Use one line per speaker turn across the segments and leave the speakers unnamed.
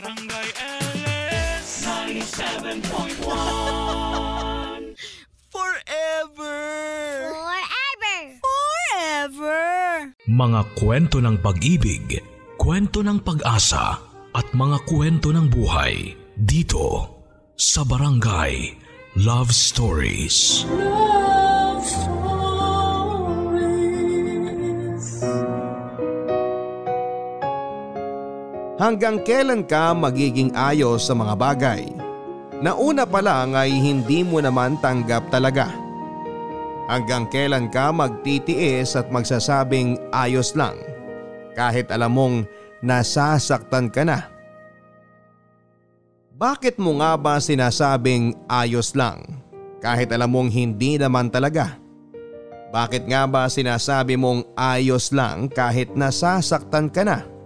Barangay LS 97.1
Forever!
Forever!
Forever!
Mga kwento ng pag-ibig, kwento ng pag-asa at mga kwento ng buhay dito sa Barangay Love Stories.
Love
Hanggang kailan ka magiging ayos sa mga bagay? Na una pa lang ay hindi mo naman tanggap talaga. Hanggang kailan ka magtitiis at magsasabing ayos lang kahit alam mong nasasaktan ka na. Bakit mo nga ba sinasabing ayos lang kahit alam mong hindi naman talaga? Bakit nga ba sinasabi mong ayos lang kahit nasasaktan ka na?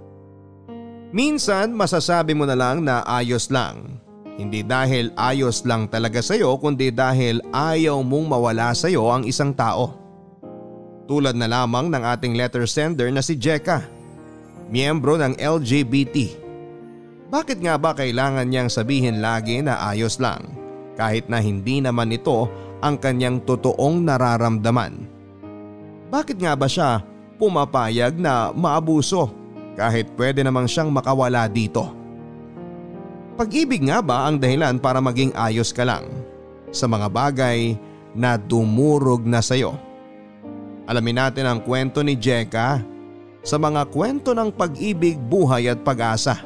Minsan masasabi mo na lang na ayos lang. Hindi dahil ayos lang talaga sa'yo kundi dahil ayaw mong mawala sa'yo ang isang tao. Tulad na lamang ng ating letter sender na si Jeka, miyembro ng LGBT. Bakit nga ba kailangan niyang sabihin lagi na ayos lang kahit na hindi naman ito ang kanyang totoong nararamdaman? Bakit nga ba siya pumapayag na maabuso kahit pwede namang siyang makawala dito? Pag-ibig nga ba ang dahilan para maging ayos ka lang sa mga bagay na dumurog na sayo? Alamin natin ang kwento ni Jeka sa mga kwento ng pag-ibig, buhay at pag-asa.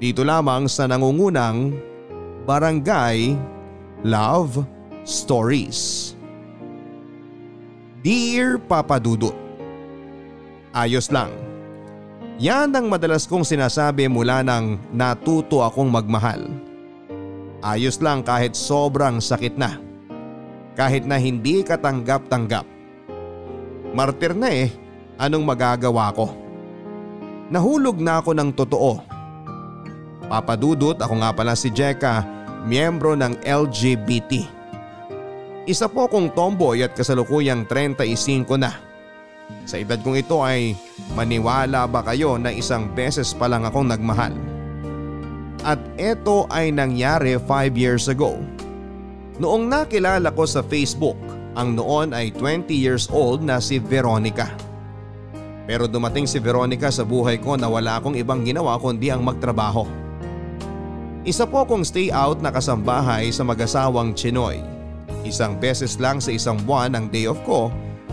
Dito lamang sa nangungunang Barangay Love Stories. Dear Papa Dudut Ayos lang. Yan ang madalas kong sinasabi mula nang natuto akong magmahal. Ayos lang kahit sobrang sakit na. Kahit na hindi katanggap-tanggap. Martir na eh, anong magagawa ko? Nahulog na ako ng totoo. Papadudot ako nga pala si Jeka, miyembro ng LGBT. Isa po kong tomboy at kasalukuyang 35 na. Sa edad kong ito ay maniwala ba kayo na isang beses pa lang akong nagmahal? At ito ay nangyari 5 years ago. Noong nakilala ko sa Facebook, ang noon ay 20 years old na si Veronica. Pero dumating si Veronica sa buhay ko na wala akong ibang ginawa kundi ang magtrabaho. Isa po kong stay out na kasambahay sa mag-asawang Chinoy. Isang beses lang sa isang buwan ang day off ko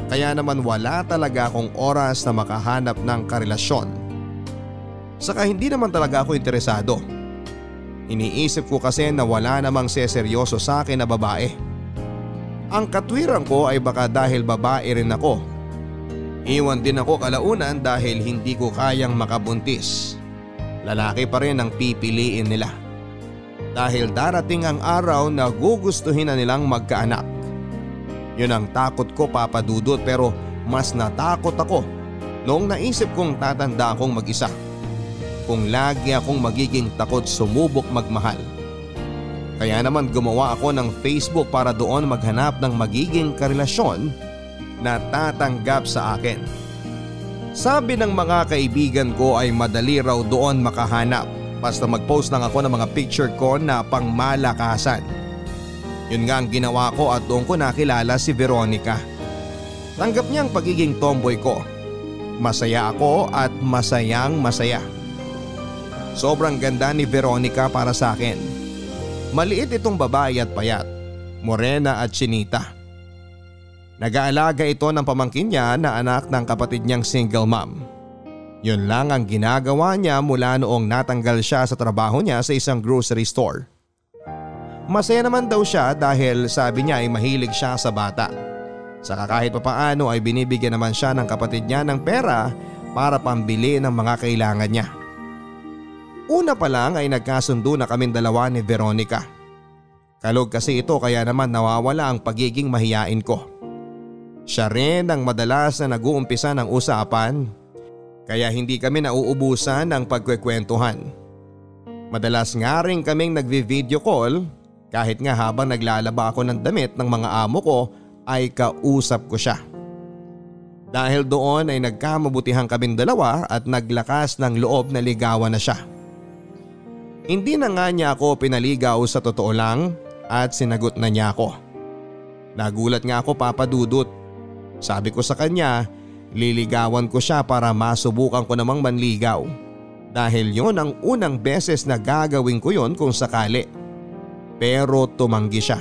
kaya naman wala talaga akong oras na makahanap ng karelasyon. Saka hindi naman talaga ako interesado. Iniisip ko kasi na wala namang seseryoso sa akin na babae. Ang katwiran ko ay baka dahil babae rin ako. Iwan din ako kalaunan dahil hindi ko kayang makabuntis. Lalaki pa rin ang pipiliin nila. Dahil darating ang araw na gugustuhin na nilang magkaanak. Yun ang takot ko papadudot pero mas natakot ako noong naisip kong tatanda akong mag-isa. Kung lagi akong magiging takot sumubok magmahal. Kaya naman gumawa ako ng Facebook para doon maghanap ng magiging karelasyon na tatanggap sa akin. Sabi ng mga kaibigan ko ay madali raw doon makahanap basta mag-post lang ako ng mga picture ko na pangmalakasan. Yun nga ang ginawa ko at doon ko nakilala si Veronica. Tanggap niya ang pagiging tomboy ko. Masaya ako at masayang masaya. Sobrang ganda ni Veronica para sa akin. Maliit itong babae at payat, morena at chinita. Nag-aalaga ito ng pamangkin niya na anak ng kapatid niyang single mom. Yun lang ang ginagawa niya mula noong natanggal siya sa trabaho niya sa isang grocery store. Masaya naman daw siya dahil sabi niya ay mahilig siya sa bata. Saka kahit papaano ay binibigyan naman siya ng kapatid niya ng pera para pambili ng mga kailangan niya. Una pa lang ay nagkasundo na kaming dalawa ni Veronica. Kalog kasi ito kaya naman nawawala ang pagiging mahiyain ko. Siya rin ang madalas na nag-uumpisa ng usapan kaya hindi kami nauubusan ng pagkwekwentuhan. Madalas nga rin kaming nagvi-video call kahit nga habang naglalaba ako ng damit ng mga amo ko ay kausap ko siya. Dahil doon ay nagkamabutihan kaming dalawa at naglakas ng loob na ligawan na siya. Hindi na nga niya ako pinaligaw sa totoo lang at sinagot na niya ako. Nagulat nga ako papadudot. Sabi ko sa kanya, liligawan ko siya para masubukan ko namang manligaw. Dahil yon ang unang beses na gagawin ko yon kung sakali. Pero tumanggi siya.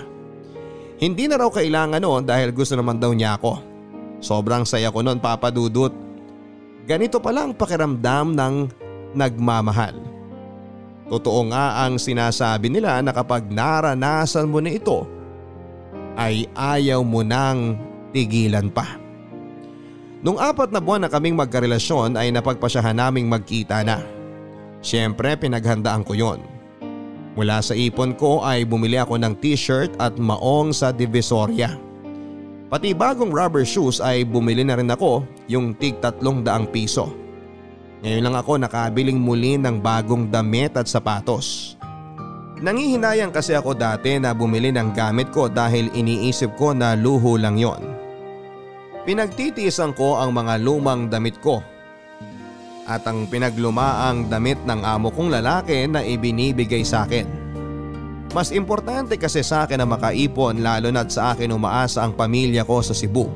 Hindi na raw kailangan noon dahil gusto naman daw niya ako. Sobrang saya ko noon papadudot. Ganito pala ang pakiramdam ng nagmamahal. Totoo nga ang sinasabi nila na kapag naranasan mo na ito ay ayaw mo nang tigilan pa. Nung apat na buwan na kaming magkarelasyon ay napagpasyahan naming magkita na. Siyempre pinaghandaan ko yon. Mula sa ipon ko ay bumili ako ng t-shirt at maong sa Divisoria. Pati bagong rubber shoes ay bumili na rin ako yung tig tatlong daang piso. Ngayon lang ako nakabiling muli ng bagong damit at sapatos. Nangihinayang kasi ako dati na bumili ng gamit ko dahil iniisip ko na luho lang yon. Pinagtitiisan ko ang mga lumang damit ko at ang pinaglumaang damit ng amo kong lalaki na ibinibigay sa akin. Mas importante kasi sa akin na makaipon lalo na't sa akin umaasa ang pamilya ko sa Cebu.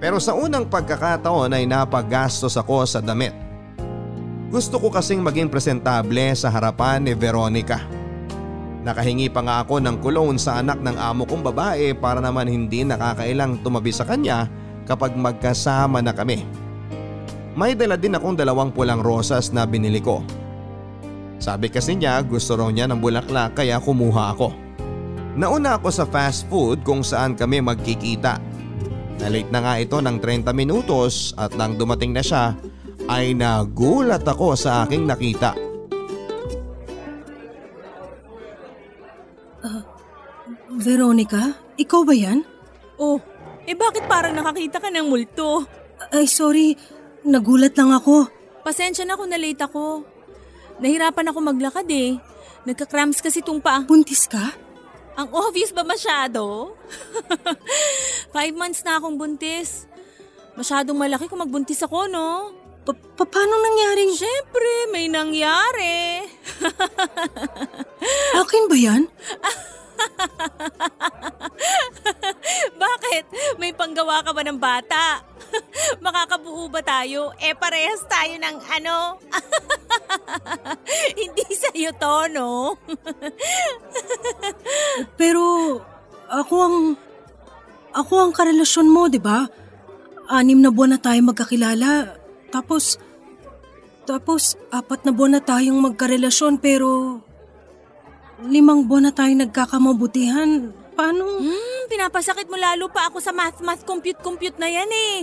Pero sa unang pagkakataon ay napagastos ako sa damit. Gusto ko kasing maging presentable sa harapan ni Veronica. Nakahingi pa nga ako ng cologne sa anak ng amo kong babae para naman hindi nakakailang tumabi sa kanya kapag magkasama na kami. May dala din akong dalawang pulang rosas na binili ko. Sabi kasi niya gusto raw niya ng bulaklak kaya kumuha ako. Nauna ako sa fast food kung saan kami magkikita na-late na nga ito ng 30 minutos at nang dumating na siya ay nagulat ako sa aking nakita.
Uh, Veronica, ikaw ba yan?
Oh, eh bakit parang nakakita ka ng multo?
Ay sorry, nagulat lang ako.
Pasensya na kung na-late ako. Nahirapan ako maglakad eh. Nagka-cramps kasi tong pa.
Buntis ka?
Ang obvious ba masyado? Five months na akong buntis. Masyadong malaki kung magbuntis ako, no?
Pa- paano nangyaring?
Siyempre, may nangyari.
Akin ba yan?
Bakit? May panggawa ka ba ng bata? Makakabuo ba tayo? Eh parehas tayo ng ano? Hindi sa'yo to, no?
Pero ako ang ako ang karelasyon mo, 'di ba? Anim na buwan na tayo magkakilala. Tapos tapos apat na buwan na tayong magkarelasyon pero limang buwan na tayong nagkakamabutihan. Paano?
Hmm, pinapasakit mo lalo pa ako sa math-math compute-compute na yan eh.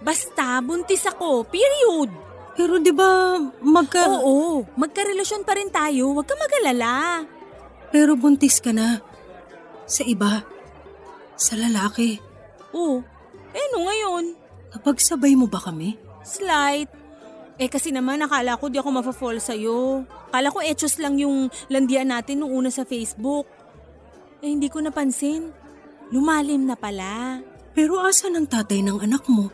Basta, buntis ako. Period.
Pero di ba magka...
Oo, magkarelasyon pa rin tayo. Huwag ka magalala.
Pero buntis ka na. Sa iba. Sa lalaki.
Oo. Eh, no ngayon?
Kapag sabay mo ba kami?
Slight. Eh kasi naman nakala ko di ako mafa-fall sa'yo. Kala ko etos lang yung landian natin nung una sa Facebook. Eh hindi ko napansin. Lumalim na pala.
Pero asa ng tatay ng anak mo?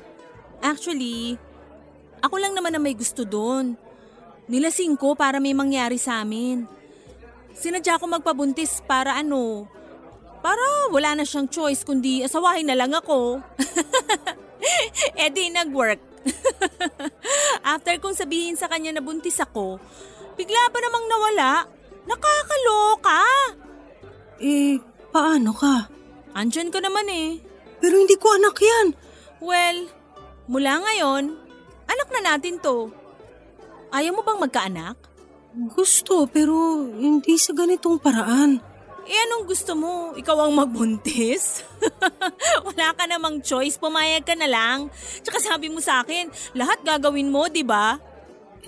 Actually, ako lang naman na may gusto doon. Nilasing ko para may mangyari sa amin. Sinadya ko magpabuntis para ano, para wala na siyang choice kundi asawahin na lang ako. eh di nag-work. After kong sabihin sa kanya na buntis ako, bigla pa namang nawala. Nakakaloka!
Eh, paano ka?
Andyan ka naman eh.
Pero hindi ko anak yan.
Well, mula ngayon, anak na natin to. Ayaw mo bang magkaanak?
Gusto, pero hindi sa ganitong paraan.
Eh anong gusto mo? Ikaw ang magbuntis? Wala ka namang choice, pumayag ka na lang. Tsaka sabi mo sa akin, lahat gagawin mo, di ba?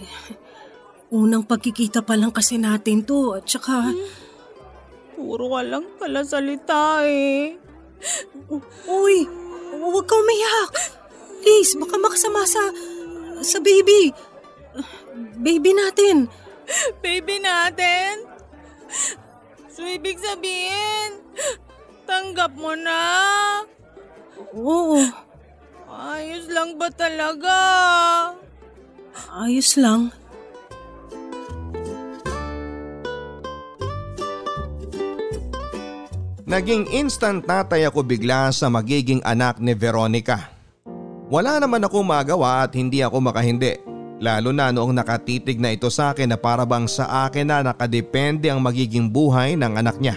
Unang pagkikita pa lang kasi natin to, at tsaka... Hmm.
Puro ka lang pala salita eh.
Uy, huwag ka umiyak. Please, baka makasama sa... sa baby. Baby natin.
Baby natin? So, ibig sabihin, tanggap mo na?
Oo.
Ayos lang ba talaga?
Ayos lang.
Naging instant tatay ako bigla sa magiging anak ni Veronica. Wala naman ako magawa at hindi ako makahindi. Lalo na noong nakatitig na ito sa akin na parabang sa akin na nakadepende ang magiging buhay ng anak niya.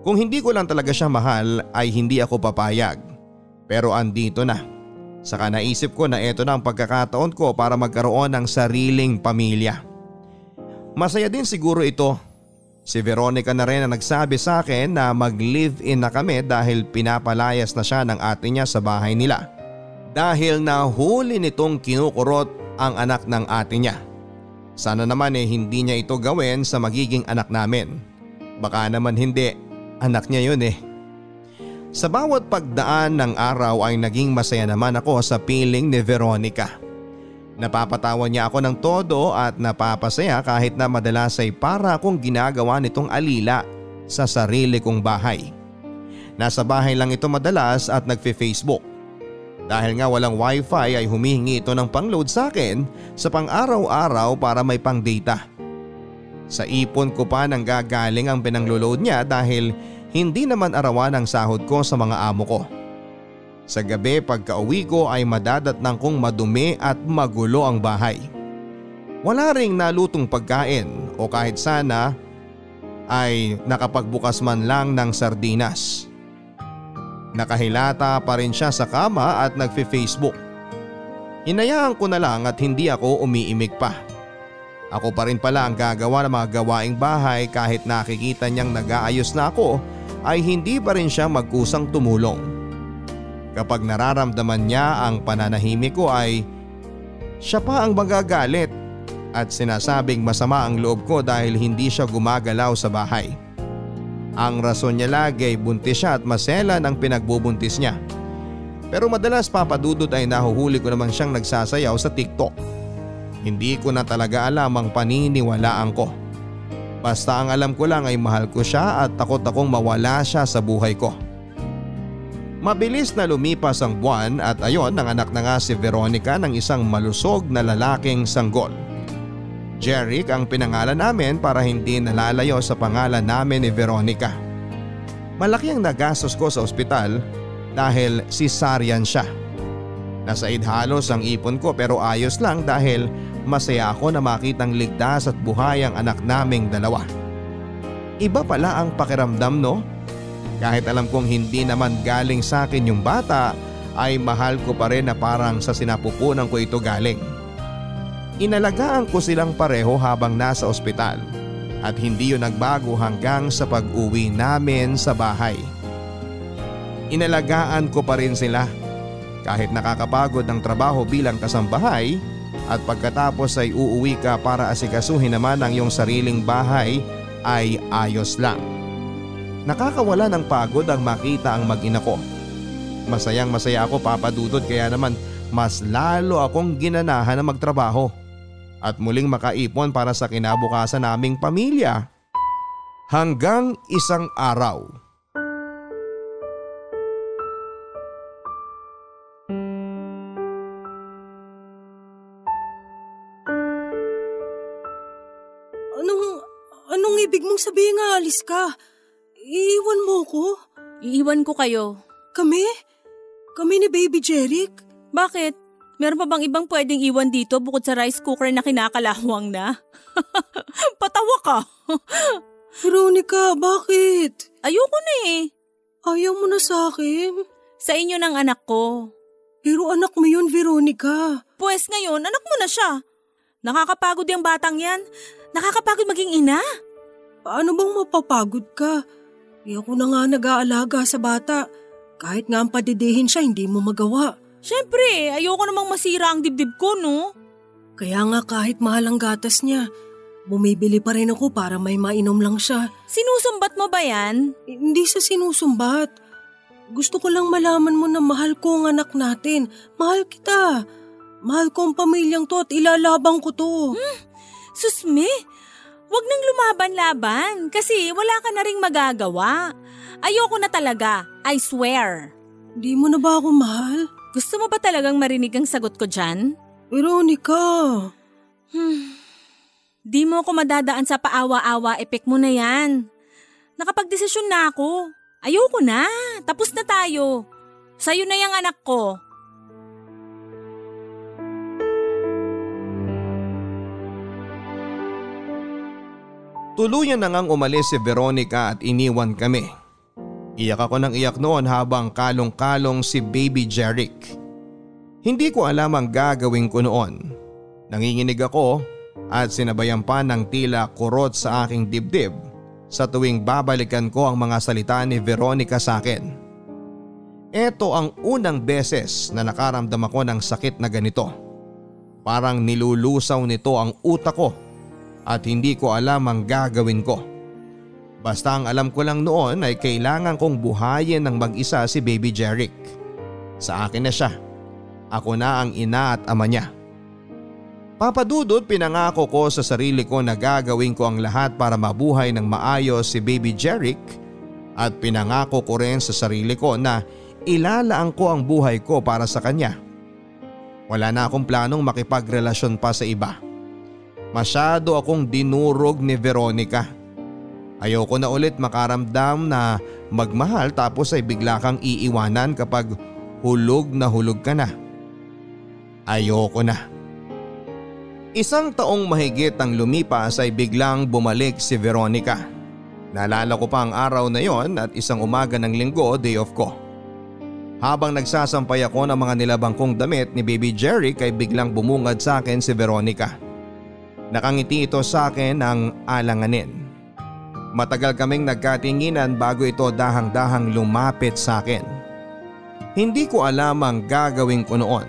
Kung hindi ko lang talaga siya mahal ay hindi ako papayag. Pero andito na. Saka naisip ko na ito na ang pagkakataon ko para magkaroon ng sariling pamilya. Masaya din siguro ito Si Veronica na rin ang nagsabi sa akin na mag-live-in na kami dahil pinapalayas na siya ng ate niya sa bahay nila. Dahil nahuli nitong kinukurot ang anak ng ate niya. Sana naman eh hindi niya ito gawin sa magiging anak namin. Baka naman hindi, anak niya yun eh. Sa bawat pagdaan ng araw ay naging masaya naman ako sa piling ni Veronica. Napapatawan niya ako ng todo at napapasaya kahit na madalas ay para akong ginagawa nitong alila sa sarili kong bahay. Nasa bahay lang ito madalas at nagfe-Facebook. Dahil nga walang wifi ay humihingi ito ng pang-load sa akin sa pang-araw-araw para may pang-data. Sa ipon ko pa nang gagaling ang pinang-load niya dahil hindi naman arawan ang sahod ko sa mga amo ko. Sa gabi pagka uwi ko ay madadatnang kong madumi at magulo ang bahay. Wala ring nalutong pagkain o kahit sana ay nakapagbukas man lang ng sardinas. Nakahilata pa rin siya sa kama at nagfe-Facebook. Hinayaan ko na lang at hindi ako umiimik pa. Ako pa rin pala ang gagawa ng mga gawaing bahay kahit nakikita niyang nag-aayos na ako ay hindi pa rin siya magkusang tumulong. Kapag nararamdaman niya ang pananahimik ko ay siya pa ang magagalit at sinasabing masama ang loob ko dahil hindi siya gumagalaw sa bahay. Ang rason niya lagi ay buntis siya at masela ng pinagbubuntis niya. Pero madalas papadudod ay nahuhuli ko naman siyang nagsasayaw sa TikTok. Hindi ko na talaga alam ang paniniwalaan ko. Basta ang alam ko lang ay mahal ko siya at takot akong mawala siya sa buhay ko. Mabilis na lumipas ang buwan at ayon nanganak na nga si Veronica ng isang malusog na lalaking sanggol. Jeric ang pinangalan namin para hindi nalalayo sa pangalan namin ni Veronica. Malaki ang nagastos ko sa ospital dahil cesarean siya. Nasa halos ang ipon ko pero ayos lang dahil masaya ako na makitang ligtas at buhay ang anak naming dalawa. Iba pala ang pakiramdam no? Kahit alam kong hindi naman galing sa akin yung bata ay mahal ko pa rin na parang sa sinapupunan ko ito galing. Inalagaan ko silang pareho habang nasa ospital at hindi yun nagbago hanggang sa pag-uwi namin sa bahay. Inalagaan ko pa rin sila kahit nakakapagod ng trabaho bilang kasambahay at pagkatapos ay uuwi ka para asikasuhin naman ang iyong sariling bahay ay ayos lang. Nakakawala ng pagod ang makita ang mag-ina ko. Masayang masaya ako papadudod kaya naman mas lalo akong ginanahan na magtrabaho at muling makaipon para sa kinabukasan naming pamilya. Hanggang isang araw.
Anong, anong ibig mong sabihin nga alis ka? Iiwan mo ko?
Iiwan ko kayo.
Kami? Kami ni Baby Jeric?
Bakit? Meron pa bang ibang pwedeng iwan dito bukod sa rice cooker na kinakalawang na? Patawa ka.
Veronica, bakit?
Ayoko na eh.
Ayaw mo na sa akin?
Sa inyo ng anak ko.
Pero anak mo yun, Veronica.
Pues ngayon, anak mo na siya. Nakakapagod yung batang yan. Nakakapagod maging ina.
Paano bang mapapagod ka? Ako na nga nag-aalaga sa bata. Kahit nga ang padidihin siya, hindi mo magawa.
Siyempre, ayoko namang masira ang dibdib ko, no?
Kaya nga kahit mahal ang gatas niya, bumibili pa rin ako para may mainom lang siya.
Sinusumbat mo ba yan?
Eh, Hindi sa sinusumbat. Gusto ko lang malaman mo na mahal ko ang anak natin. Mahal kita. Mahal ko ang pamilyang to at ilalabang ko to.
Susme, wag nang lumaban-laban kasi wala ka na ring magagawa. Ayoko na talaga, I swear.
Di mo na ba ako mahal?
Gusto mo ba talagang marinig ang sagot ko dyan?
Veronica.
Di mo ako madadaan sa paawa-awa epek mo na yan. Nakapagdesisyon na ako. Ayoko na. Tapos na tayo. Sa'yo na yung anak ko.
Tuluyan na ngang umalis si Veronica at iniwan kami. Iyak ako ng iyak noon habang kalong-kalong si baby Jeric. Hindi ko alam ang gagawin ko noon. Nanginginig ako at sinabayan pa ng tila kurot sa aking dibdib sa tuwing babalikan ko ang mga salita ni Veronica sa akin. Ito ang unang beses na nakaramdam ako ng sakit na ganito. Parang nilulusaw nito ang utak ko at hindi ko alam ang gagawin ko. Basta ang alam ko lang noon ay kailangan kong buhayin ng mag-isa si baby Jeric. Sa akin na siya. Ako na ang ina at ama niya. Papadudot pinangako ko sa sarili ko na gagawin ko ang lahat para mabuhay ng maayos si baby Jeric at pinangako ko rin sa sarili ko na ilalaan ko ang buhay ko para sa kanya. Wala na akong planong makipagrelasyon pa sa iba. Masyado akong dinurog ni Veronica. Ayoko na ulit makaramdam na magmahal tapos ay bigla kang iiwanan kapag hulog na hulog ka na. Ayoko na. Isang taong mahigit ang lumipas ay biglang bumalik si Veronica. Naalala ko pa ang araw na yon at isang umaga ng linggo, day off ko. Habang nagsasampay ako ng mga nilabang kong damit ni Baby Jerry kay biglang bumungad sa akin si Veronica. Nakangiti ito sa akin ng alanganin. Matagal kaming nagkatinginan bago ito dahang-dahang lumapit sa akin. Hindi ko alam ang gagawin ko noon.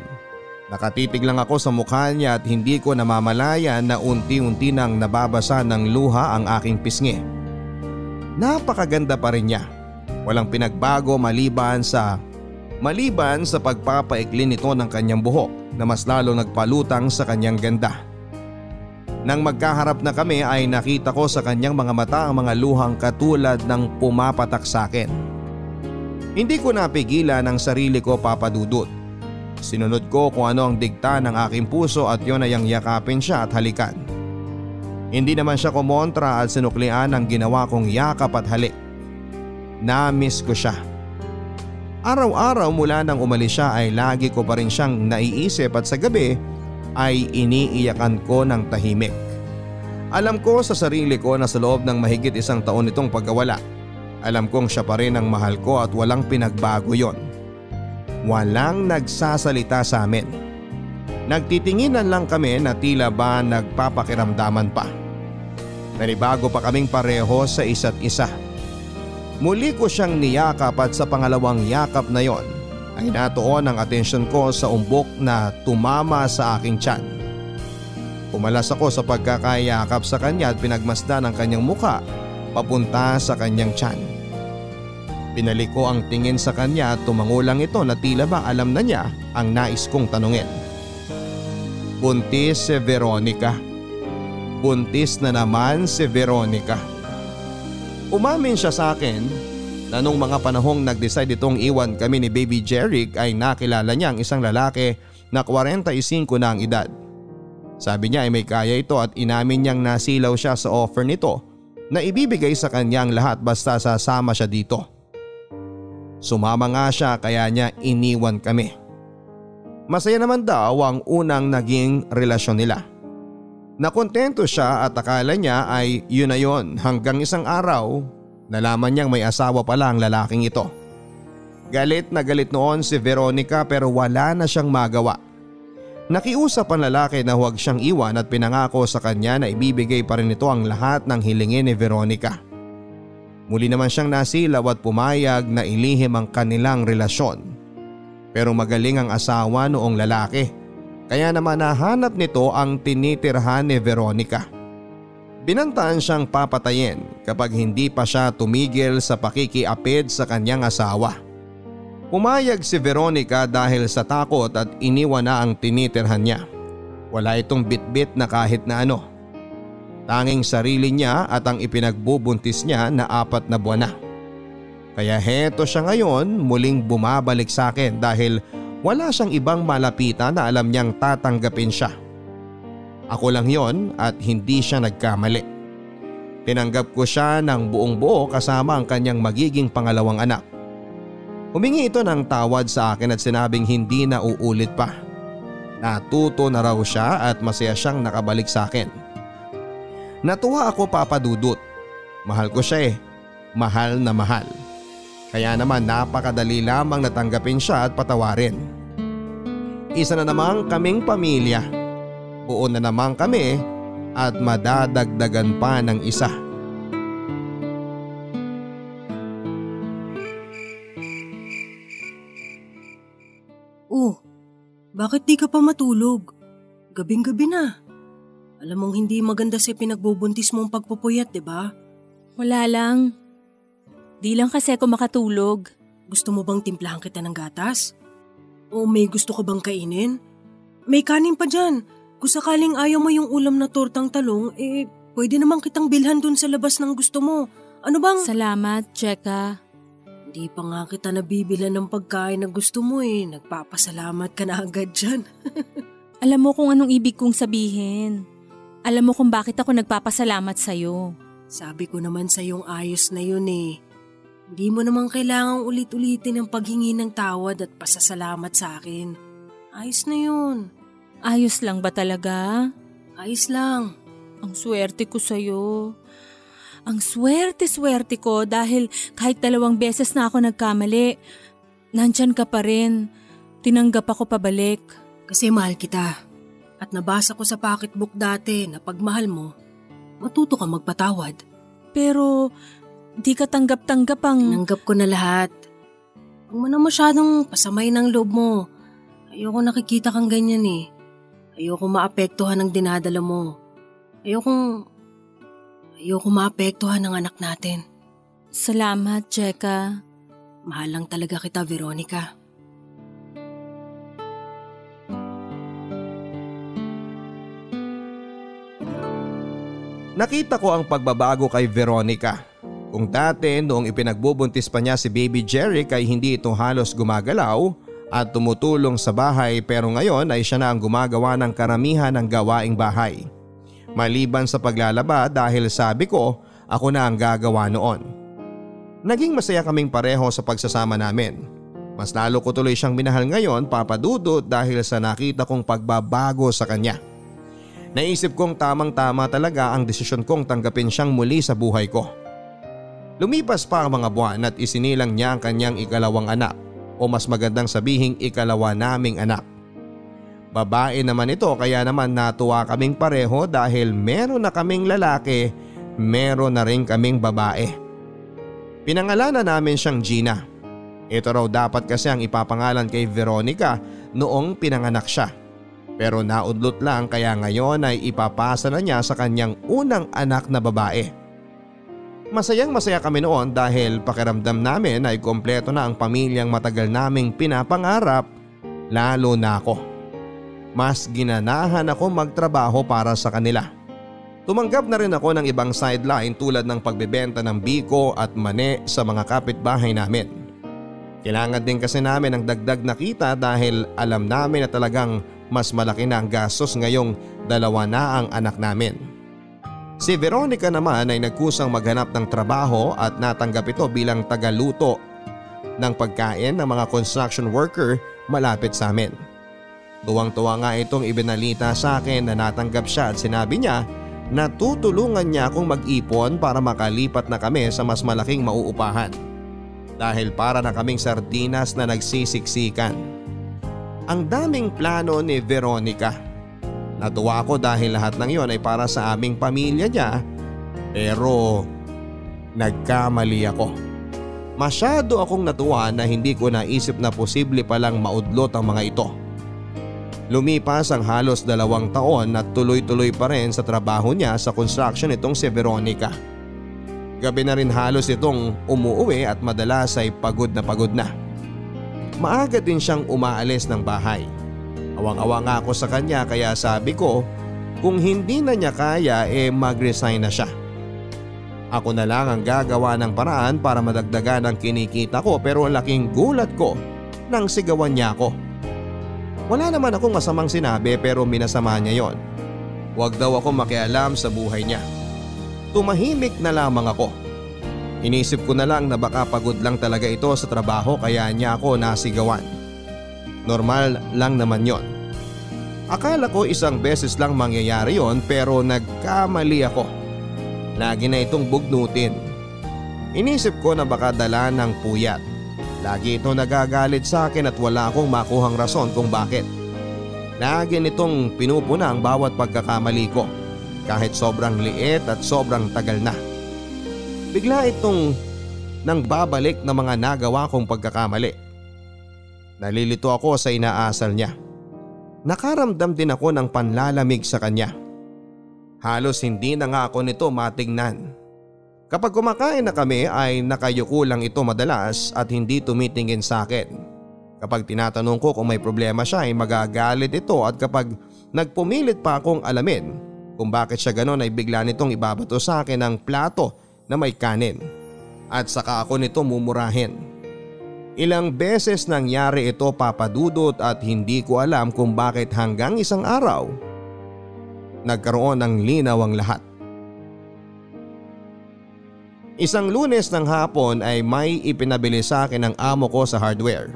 Nakatitig lang ako sa mukha niya at hindi ko namamalayan na unti-unti nang nababasa ng luha ang aking pisngi. Napakaganda pa rin niya. Walang pinagbago maliban sa maliban sa pagpapaikli nito ng kanyang buhok na mas lalo nagpalutang sa kanyang ganda. Nang magkaharap na kami ay nakita ko sa kanyang mga mata ang mga luhang katulad ng pumapatak sa akin. Hindi ko napigilan ang sarili ko papadudot. Sinunod ko kung ano ang digta ng aking puso at yon ay ang yakapin siya at halikan. Hindi naman siya kumontra at sinuklian ang ginawa kong yakap at halik. Na-miss ko siya. Araw-araw mula nang umalis siya ay lagi ko pa rin siyang naiisip at sa gabi ay iniiyakan ko ng tahimik. Alam ko sa sarili ko na sa loob ng mahigit isang taon itong pagkawala. Alam kong siya pa rin ang mahal ko at walang pinagbago yon. Walang nagsasalita sa amin. Nagtitinginan lang kami na tila ba nagpapakiramdaman pa. Nanibago pa kaming pareho sa isa't isa. Muli ko siyang niyakap at sa pangalawang yakap na yon ay natuon ang atensyon ko sa umbok na tumama sa aking tiyan. Umalas ako sa pagkakayakap sa kanya at pinagmasdan ang kanyang muka papunta sa kanyang tiyan. Binalik ko ang tingin sa kanya at tumangulang ito na tila ba alam na niya ang nais kong tanungin. Buntis si Veronica. Buntis na naman si Veronica. Umamin siya sa akin na nung mga panahong nag-decide itong iwan kami ni Baby Jeric ay nakilala niya ang isang lalaki na 45 na ang edad. Sabi niya ay may kaya ito at inamin niyang nasilaw siya sa offer nito na ibibigay sa kanya ang lahat basta sasama siya dito. Sumama nga siya kaya niya iniwan kami. Masaya naman daw ang unang naging relasyon nila. Nakontento siya at akala niya ay yun na yun hanggang isang araw Nalaman niyang may asawa pala ang lalaking ito. Galit na galit noon si Veronica pero wala na siyang magawa. Nakiusap ang lalaki na huwag siyang iwan at pinangako sa kanya na ibibigay pa rin ito ang lahat ng hilingin ni Veronica. Muli naman siyang nasilaw at pumayag na ilihim ang kanilang relasyon. Pero magaling ang asawa noong lalaki. Kaya naman nahanap nito ang tinitirhan ni Veronica. Binantaan siyang papatayin kapag hindi pa siya tumigil sa pakikiapid sa kanyang asawa. Pumayag si Veronica dahil sa takot at iniwan na ang tinitirhan niya. Wala itong bitbit na kahit na ano. Tanging sarili niya at ang ipinagbubuntis niya na apat na buwan na. Kaya heto siya ngayon muling bumabalik sa akin dahil wala siyang ibang malapitan na alam niyang tatanggapin siya. Ako lang yon at hindi siya nagkamali. Tinanggap ko siya ng buong buo kasama ang kanyang magiging pangalawang anak. Humingi ito ng tawad sa akin at sinabing hindi na uulit pa. Natuto na raw siya at masaya siyang nakabalik sa akin. Natuwa ako papadudot. Mahal ko siya eh. Mahal na mahal. Kaya naman napakadali lamang natanggapin siya at patawarin. Isa na namang kaming pamilya. Buo na naman kami at madadagdagan pa ng isa.
Oh, bakit di ka pa matulog? Gabing-gabi na. Alam mong hindi maganda sa pinagbubuntis mong pagpupuyat, di ba?
Wala lang. Di lang kasi ako makatulog.
Gusto mo bang timplahan kita ng gatas? O may gusto ka bang kainin? May kanin pa dyan. Kung sakaling ayaw mo yung ulam na tortang talong, eh pwede naman kitang bilhan dun sa labas ng gusto mo. Ano bang…
Salamat, Cheka.
Hindi pa nga kita nabibilan ng pagkain na gusto mo eh. Nagpapasalamat ka na agad dyan.
Alam mo kung anong ibig kong sabihin. Alam mo kung bakit ako nagpapasalamat sa'yo.
Sabi ko naman sa yung ayos na yun eh. Hindi mo naman kailangang ulit-ulitin ang paghingi ng tawad at pasasalamat sa akin. Ayos na yun.
Ayos lang ba talaga?
Ayos lang.
Ang swerte ko sa'yo. Ang swerte-swerte ko dahil kahit dalawang beses na ako nagkamali, nandyan ka pa rin. Tinanggap ako pabalik.
Kasi mahal kita. At nabasa ko sa pocketbook dati na pagmahal mo, matuto ka magpatawad.
Pero di ka tanggap-tanggap ang...
Tinanggap ko na lahat. Huwag mo na masyadong pasamay ng loob mo. Ayoko nakikita kang ganyan eh. Ayoko maapektuhan ng dinadala mo. Ayoko... Ayoko maapektuhan ng anak natin.
Salamat, Jeka.
Mahal lang talaga kita, Veronica.
Nakita ko ang pagbabago kay Veronica. Kung dati noong ipinagbubuntis pa niya si baby Jerry ay hindi ito halos gumagalaw at tumutulong sa bahay pero ngayon ay siya na ang gumagawa ng karamihan ng gawaing bahay. Maliban sa paglalaba dahil sabi ko ako na ang gagawa noon. Naging masaya kaming pareho sa pagsasama namin. Mas lalo ko tuloy siyang minahal ngayon papadudot dahil sa nakita kong pagbabago sa kanya. Naisip kong tamang tama talaga ang desisyon kong tanggapin siyang muli sa buhay ko. Lumipas pa ang mga buwan at isinilang niya ang kanyang ikalawang anak o mas magandang sabihing ikalawa naming anak. Babae naman ito kaya naman natuwa kaming pareho dahil meron na kaming lalaki, meron na rin kaming babae. Pinangalanan namin siyang Gina. Ito raw dapat kasi ang ipapangalan kay Veronica noong pinanganak siya. Pero naudlot lang kaya ngayon ay ipapasa na niya sa kanyang unang anak na babae. Masayang masaya kami noon dahil pakiramdam namin ay kompleto na ang pamilyang matagal naming pinapangarap lalo na ako. Mas ginanahan ako magtrabaho para sa kanila. Tumanggap na rin ako ng ibang sideline tulad ng pagbebenta ng biko at mane sa mga kapitbahay namin. Kailangan din kasi namin ng dagdag na kita dahil alam namin na talagang mas malaki na ang gastos ngayong dalawa na ang anak namin. Si Veronica naman ay nagkusang maghanap ng trabaho at natanggap ito bilang tagaluto ng pagkain ng mga construction worker malapit sa amin. Tuwang-tuwa nga itong ibinalita sa akin na natanggap siya at sinabi niya na tutulungan niya akong mag-ipon para makalipat na kami sa mas malaking mauupahan. Dahil para na kaming sardinas na nagsisiksikan. Ang daming plano ni Veronica. Natuwa ako dahil lahat ng yon ay para sa aming pamilya niya pero nagkamali ako. Masyado akong natuwa na hindi ko naisip na posible palang maudlot ang mga ito. Lumipas ang halos dalawang taon at tuloy-tuloy pa rin sa trabaho niya sa construction itong si Veronica. Gabi na rin halos itong umuuwi at madalas ay pagod na pagod na. Maaga din siyang umaalis ng bahay. Awang-awa nga ako sa kanya kaya sabi ko kung hindi na niya kaya eh mag-resign na siya. Ako na lang ang gagawa ng paraan para madagdagan ang kinikita ko pero ang laking gulat ko nang sigawan niya ako. Wala naman akong masamang sinabi pero minasama niya yon. Huwag daw ako makialam sa buhay niya. Tumahimik na lamang ako. Inisip ko na lang na baka pagod lang talaga ito sa trabaho kaya niya ako nasigawan. Normal lang naman yon. Akala ko isang beses lang mangyayari yon pero nagkamali ako. Lagi na itong bugnutin. Inisip ko na baka dala ng puyat. Lagi ito nagagalit sa akin at wala akong makuhang rason kung bakit. Lagi nitong pinupuna ang bawat pagkakamali ko kahit sobrang liit at sobrang tagal na. Bigla itong nang babalik na mga nagawa kong pagkakamali. Nalilito ako sa inaasal niya. Nakaramdam din ako ng panlalamig sa kanya. Halos hindi na nga ako nito matingnan. Kapag kumakain na kami ay nakayuko lang ito madalas at hindi tumitingin sa akin. Kapag tinatanong ko kung may problema siya ay magagalit ito at kapag nagpumilit pa akong alamin kung bakit siya ganon ay bigla nitong ibabato sa akin ang plato na may kanin. At saka ako nito mumurahin. Ilang beses nangyari ito papadudot at hindi ko alam kung bakit hanggang isang araw nagkaroon ng linaw ang lahat. Isang lunes ng hapon ay may ipinabili sa akin ng amo ko sa hardware.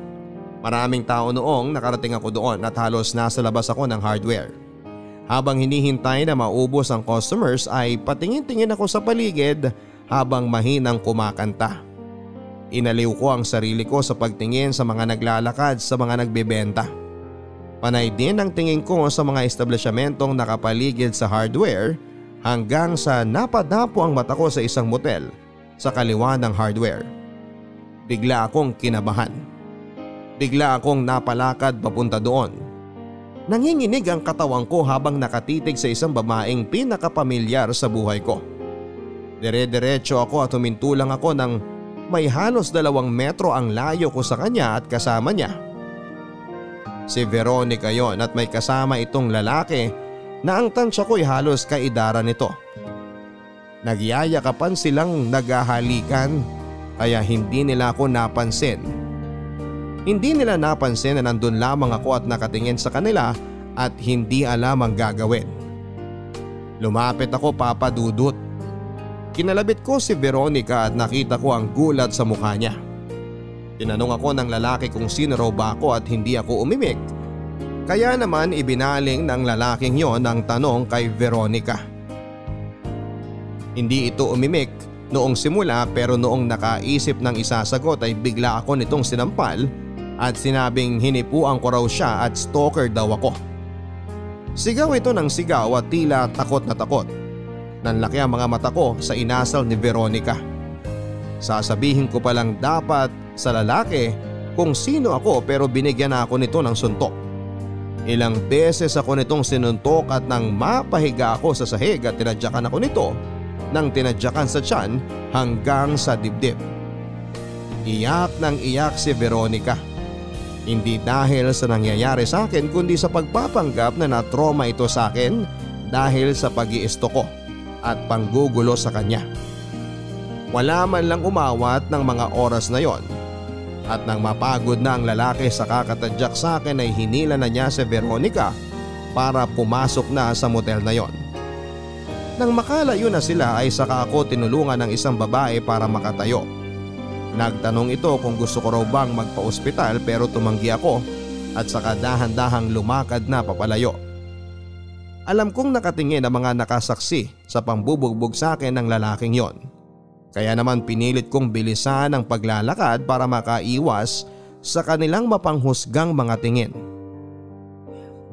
Maraming tao noong nakarating ako doon at halos nasa labas ako ng hardware. Habang hinihintay na maubos ang customers ay patingin-tingin ako sa paligid habang mahinang kumakanta. Inaliw ko ang sarili ko sa pagtingin sa mga naglalakad sa mga nagbebenta. Panay din ang tingin ko sa mga establisyamentong nakapaligid sa hardware hanggang sa napadapo ang mata ko sa isang motel sa kaliwa ng hardware. Bigla akong kinabahan. Bigla akong napalakad papunta doon. Nanginginig ang katawan ko habang nakatitig sa isang babaeng pinakapamilyar sa buhay ko. Dire-diretso ako at humintulang ako ng may halos dalawang metro ang layo ko sa kanya at kasama niya. Si Veronica yon at may kasama itong lalaki na ang tansya ko'y halos kaidara nito. Nagyayakapan silang naghahalikan kaya hindi nila ako napansin. Hindi nila napansin na nandun lamang ako at nakatingin sa kanila at hindi alam ang gagawin. Lumapit ako papadudot. Kinalabit ko si Veronica at nakita ko ang gulat sa mukha niya. Tinanong ako ng lalaki kung sino raw ba ako at hindi ako umimik. Kaya naman ibinaling ng lalaking yon ang tanong kay Veronica. Hindi ito umimik noong simula pero noong nakaisip ng isasagot ay bigla ako nitong sinampal at sinabing hinipuan ko raw siya at stalker daw ako. Sigaw ito ng sigaw at tila takot na takot. Nanlaki ang mga mata ko sa inasal ni Veronica. Sasabihin ko palang dapat sa lalaki kung sino ako pero binigyan na ako nito ng suntok. Ilang beses ako nitong sinuntok at nang mapahiga ako sa sahig at tinadyakan ako nito nang tinadyakan sa tiyan hanggang sa dibdib. Iyak ng iyak si Veronica. Hindi dahil sa nangyayari sa akin kundi sa pagpapanggap na natroma ito sa akin dahil sa pag ko at panggugulo sa kanya. Wala man lang umawat ng mga oras na yon at nang mapagod na ang lalaki sa kakatadyak sa akin ay hinila na niya si Veronica para pumasok na sa motel na yon. Nang makalayo na sila ay saka ako tinulungan ng isang babae para makatayo. Nagtanong ito kung gusto ko raw bang magpa-ospital pero tumanggi ako at saka dahan-dahang lumakad na papalayo. Alam kong nakatingin ang mga nakasaksi sa pambubugbog sa akin ng lalaking yon. Kaya naman pinilit kong bilisan ang paglalakad para makaiwas sa kanilang mapanghusgang mga tingin.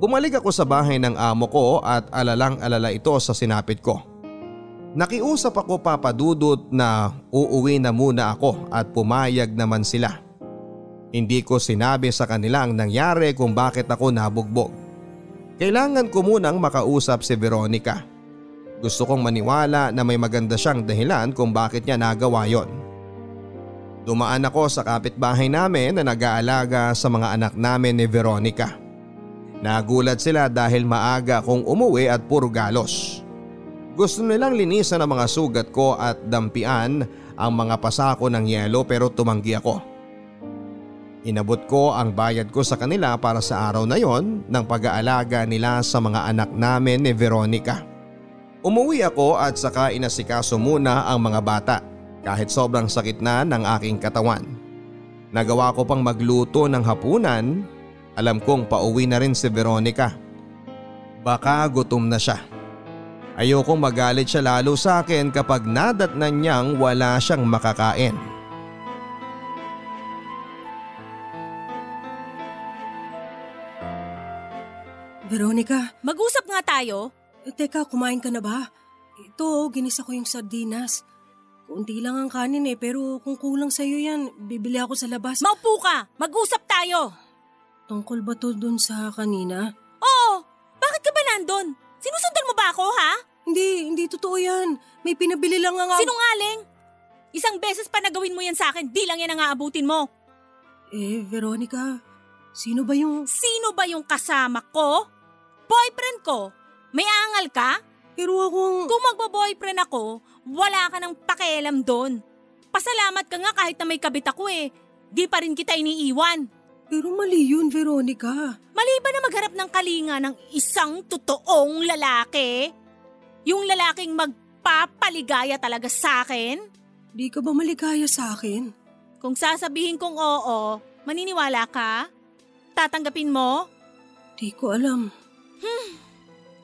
Bumalik ako sa bahay ng amo ko at alalang alala ito sa sinapit ko. Nakiusap ako papadudot na uuwi na muna ako at pumayag naman sila. Hindi ko sinabi sa kanila ang nangyari kung bakit ako nabugbog. Kailangan ko munang makausap si Veronica. Gusto kong maniwala na may maganda siyang dahilan kung bakit niya nagawa yon. Dumaan ako sa kapitbahay namin na nag-aalaga sa mga anak namin ni Veronica. Nagulat sila dahil maaga akong umuwi at puro galos. Gusto nilang linisan ang mga sugat ko at dampian ang mga pasako ng yelo pero tumanggi ako. Inabot ko ang bayad ko sa kanila para sa araw na yon ng pag-aalaga nila sa mga anak namin ni Veronica. Umuwi ako at saka inasikaso muna ang mga bata kahit sobrang sakit na ng aking katawan. Nagawa ko pang magluto ng hapunan, alam kong pauwi na rin si Veronica. Baka gutom na siya. Ayokong magalit siya lalo sa akin kapag nadatnan niyang wala siyang makakain.
Veronica,
Mag-usap nga tayo.
eh, teka, kumain ka na ba? Ito, oh, ginisa ko yung sardinas. Kunti lang ang kanin eh, pero kung kulang sa'yo yan, bibili ako sa labas.
Maupo ka. Mag-usap tayo.
Tungkol ba to dun sa kanina?
Oo. Bakit ka ba nandun? Sinusundan mo ba ako, ha?
Hindi, hindi totoo yan. May pinabili lang nga.
Sinungaling? Isang beses pa nagawin mo yan sa akin, di lang yan ang aabutin mo.
Eh, Veronica, sino ba yung...
Sino ba yung kasama ko? Boyfriend ko? May angal ka?
Pero akong...
Kung magbo-boyfriend ako, wala ka ng pakialam doon. Pasalamat ka nga kahit na may kabit ako eh. Di pa rin kita iniiwan.
Pero mali yun, Veronica.
Mali ba na magharap ng kalinga ng isang totoong lalaki? Yung lalaking magpapaligaya talaga sa akin?
Di ka ba maligaya sa akin?
Kung sasabihin kong oo, maniniwala ka? Tatanggapin mo?
Di ko alam.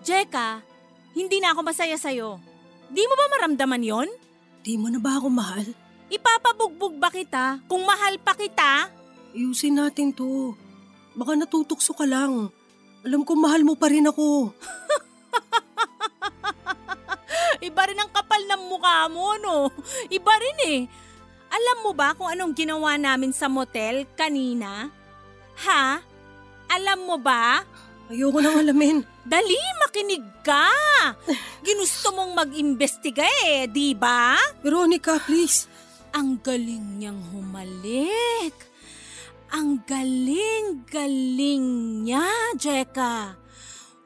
Jeka, hindi na ako masaya sa'yo. Di mo ba maramdaman yon?
Di mo na ba ako mahal?
Ipapabugbog ba kita kung mahal pa kita?
Ayusin natin to. Baka natutukso ka lang. Alam ko mahal mo pa rin ako.
Iba rin ang kapal ng mukha mo, no? Iba rin eh. Alam mo ba kung anong ginawa namin sa motel kanina? Ha? Alam mo ba?
Ayoko nang alamin.
Dali, makinig ka! Ginusto mong mag-imbestiga eh, di ba?
Veronica, please.
Ang galing niyang humalik. Ang galing-galing niya, Jeka.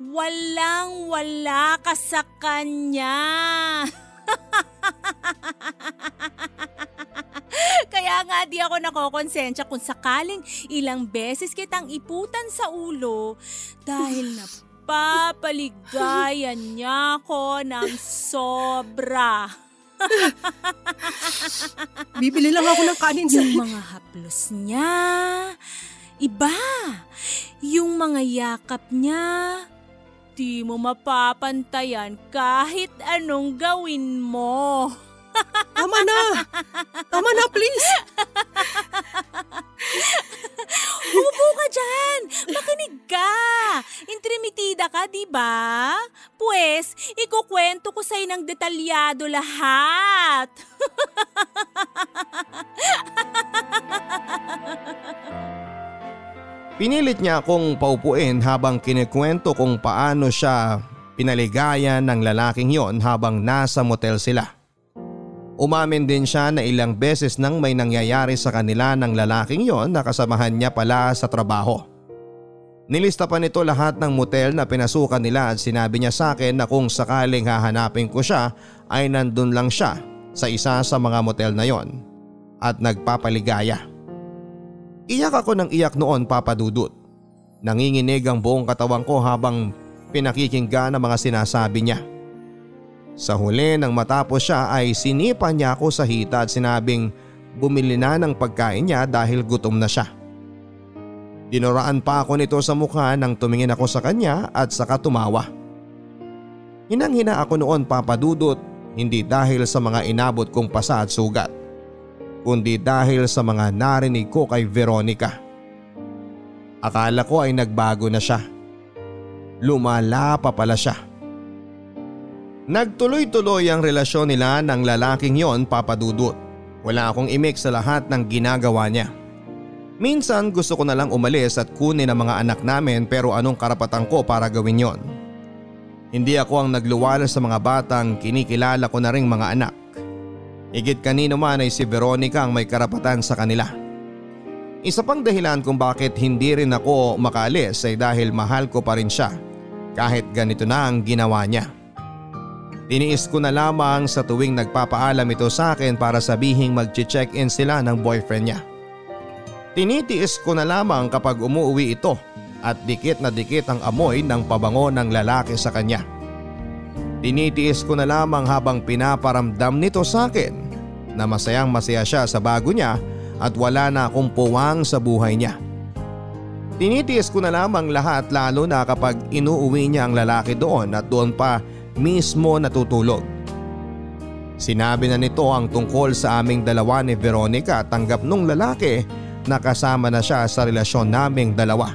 Walang-wala ka sa kanya. Kaya nga di ako nakokonsensya kung sakaling ilang beses kitang iputan sa ulo dahil napapaligayan niya ako ng sobra.
Bibili lang ako ng kanin sa...
Yung mga haplos niya, iba. Yung mga yakap niya, di mo mapapantayan kahit anong gawin mo.
Tama na! Tama na, please!
Umupo ka dyan! Makinig ka! Intrimitida ka, di ba? Pues, ikukwento ko sa'yo ng detalyado lahat.
Pinilit niya akong paupuin habang kinikwento kung paano siya pinaligayan ng lalaking yon habang nasa motel sila. Umamin din siya na ilang beses nang may nangyayari sa kanila ng lalaking yon na kasamahan niya pala sa trabaho. Nilista pa nito lahat ng motel na pinasukan nila at sinabi niya sa akin na kung sakaling hahanapin ko siya ay nandun lang siya sa isa sa mga motel na yon at nagpapaligaya. Iyak ako ng iyak noon papadudot. Nanginginig ang buong katawan ko habang pinakikinggan ang mga sinasabi niya. Sa huli nang matapos siya ay sinipa niya ako sa hita at sinabing bumili na ng pagkain niya dahil gutom na siya. Dinuraan pa ako nito sa mukha nang tumingin ako sa kanya at saka tumawa. Hinang-hina ako noon papadudot hindi dahil sa mga inabot kong pasa at sugat kundi dahil sa mga narinig ko kay Veronica. Akala ko ay nagbago na siya. Lumala pa pala siya. Nagtuloy-tuloy ang relasyon nila ng lalaking yon papadudot. Wala akong imik sa lahat ng ginagawa niya. Minsan gusto ko na lang umalis at kunin ang mga anak namin pero anong karapatan ko para gawin yon? Hindi ako ang nagluwala sa mga batang kinikilala ko na ring mga anak. Higit kanino man ay si Veronica ang may karapatan sa kanila. Isa pang dahilan kung bakit hindi rin ako makaalis ay dahil mahal ko pa rin siya kahit ganito na ang ginawa niya. Tiniis ko na lamang sa tuwing nagpapaalam ito sa akin para sabihing mag-check-in sila ng boyfriend niya. Tinitiis ko na lamang kapag umuwi ito at dikit na dikit ang amoy ng pabango ng lalaki sa kanya. Tinitiis ko na lamang habang pinaparamdam nito sa akin na masayang masaya siya sa bago niya at wala na akong puwang sa buhay niya. Tinitiis ko na lamang lahat lalo na kapag inuuwi niya ang lalaki doon at doon pa mismo natutulog. Sinabi na nito ang tungkol sa aming dalawa ni Veronica tanggap nung lalaki na kasama na siya sa relasyon naming dalawa.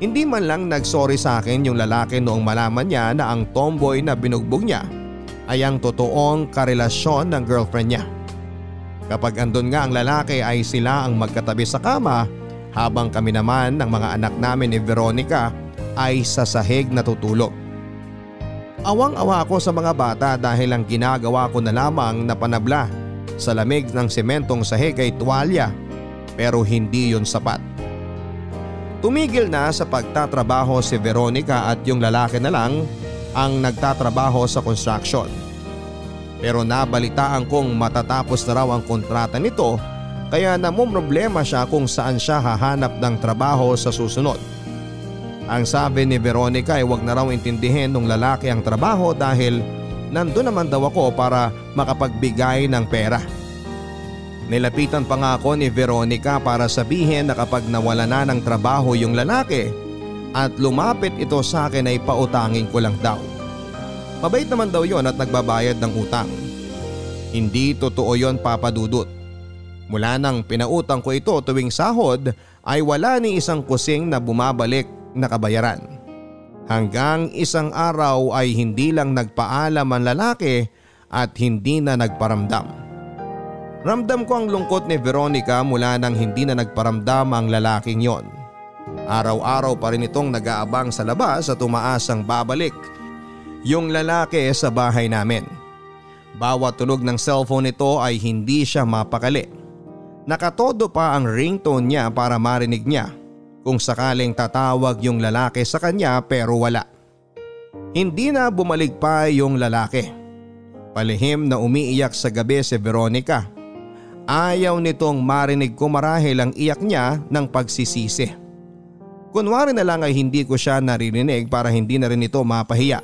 Hindi man lang nagsorry sa akin yung lalaki noong malaman niya na ang tomboy na binugbog niya ay ang totoong karelasyon ng girlfriend niya. Kapag andun nga ang lalaki ay sila ang magkatabi sa kama habang kami naman ng mga anak namin ni Veronica ay sa sahig natutulog. Awang-awa ako sa mga bata dahil ang ginagawa ko na lamang na panabla sa lamig ng sementong sahig ay tuwalya pero hindi yon sapat. Tumigil na sa pagtatrabaho si Veronica at yung lalaki na lang ang nagtatrabaho sa construction. Pero nabalitaan kong matatapos na raw ang kontrata nito kaya namumroblema siya kung saan siya hahanap ng trabaho sa susunod. Ang sabi ni Veronica ay wag na raw intindihin ng lalaki ang trabaho dahil nandun naman daw ako para makapagbigay ng pera. Nilapitan pa nga ako ni Veronica para sabihin na kapag nawala na ng trabaho yung lalaki at lumapit ito sa akin ay pautangin ko lang daw. Mabait naman daw yon at nagbabayad ng utang. Hindi totoo yon papadudot. Mula nang pinautang ko ito tuwing sahod ay wala ni isang kusing na bumabalik na kabayaran. Hanggang isang araw ay hindi lang nagpaalam ang lalaki at hindi na nagparamdam. Ramdam ko ang lungkot ni Veronica mula nang hindi na nagparamdam ang lalaking yon. Araw-araw pa rin itong nag-aabang sa labas at umaas ang babalik. Yung lalaki sa bahay namin. Bawat tunog ng cellphone nito ay hindi siya mapakali. Nakatodo pa ang ringtone niya para marinig niya kung sakaling tatawag yung lalaki sa kanya pero wala. Hindi na bumalik pa yung lalaki. Palihim na umiiyak sa gabi si Veronica. Ayaw nitong marinig ko marahil ang iyak niya ng pagsisisi. Kunwari na lang ay hindi ko siya naririnig para hindi na rin ito mapahiya.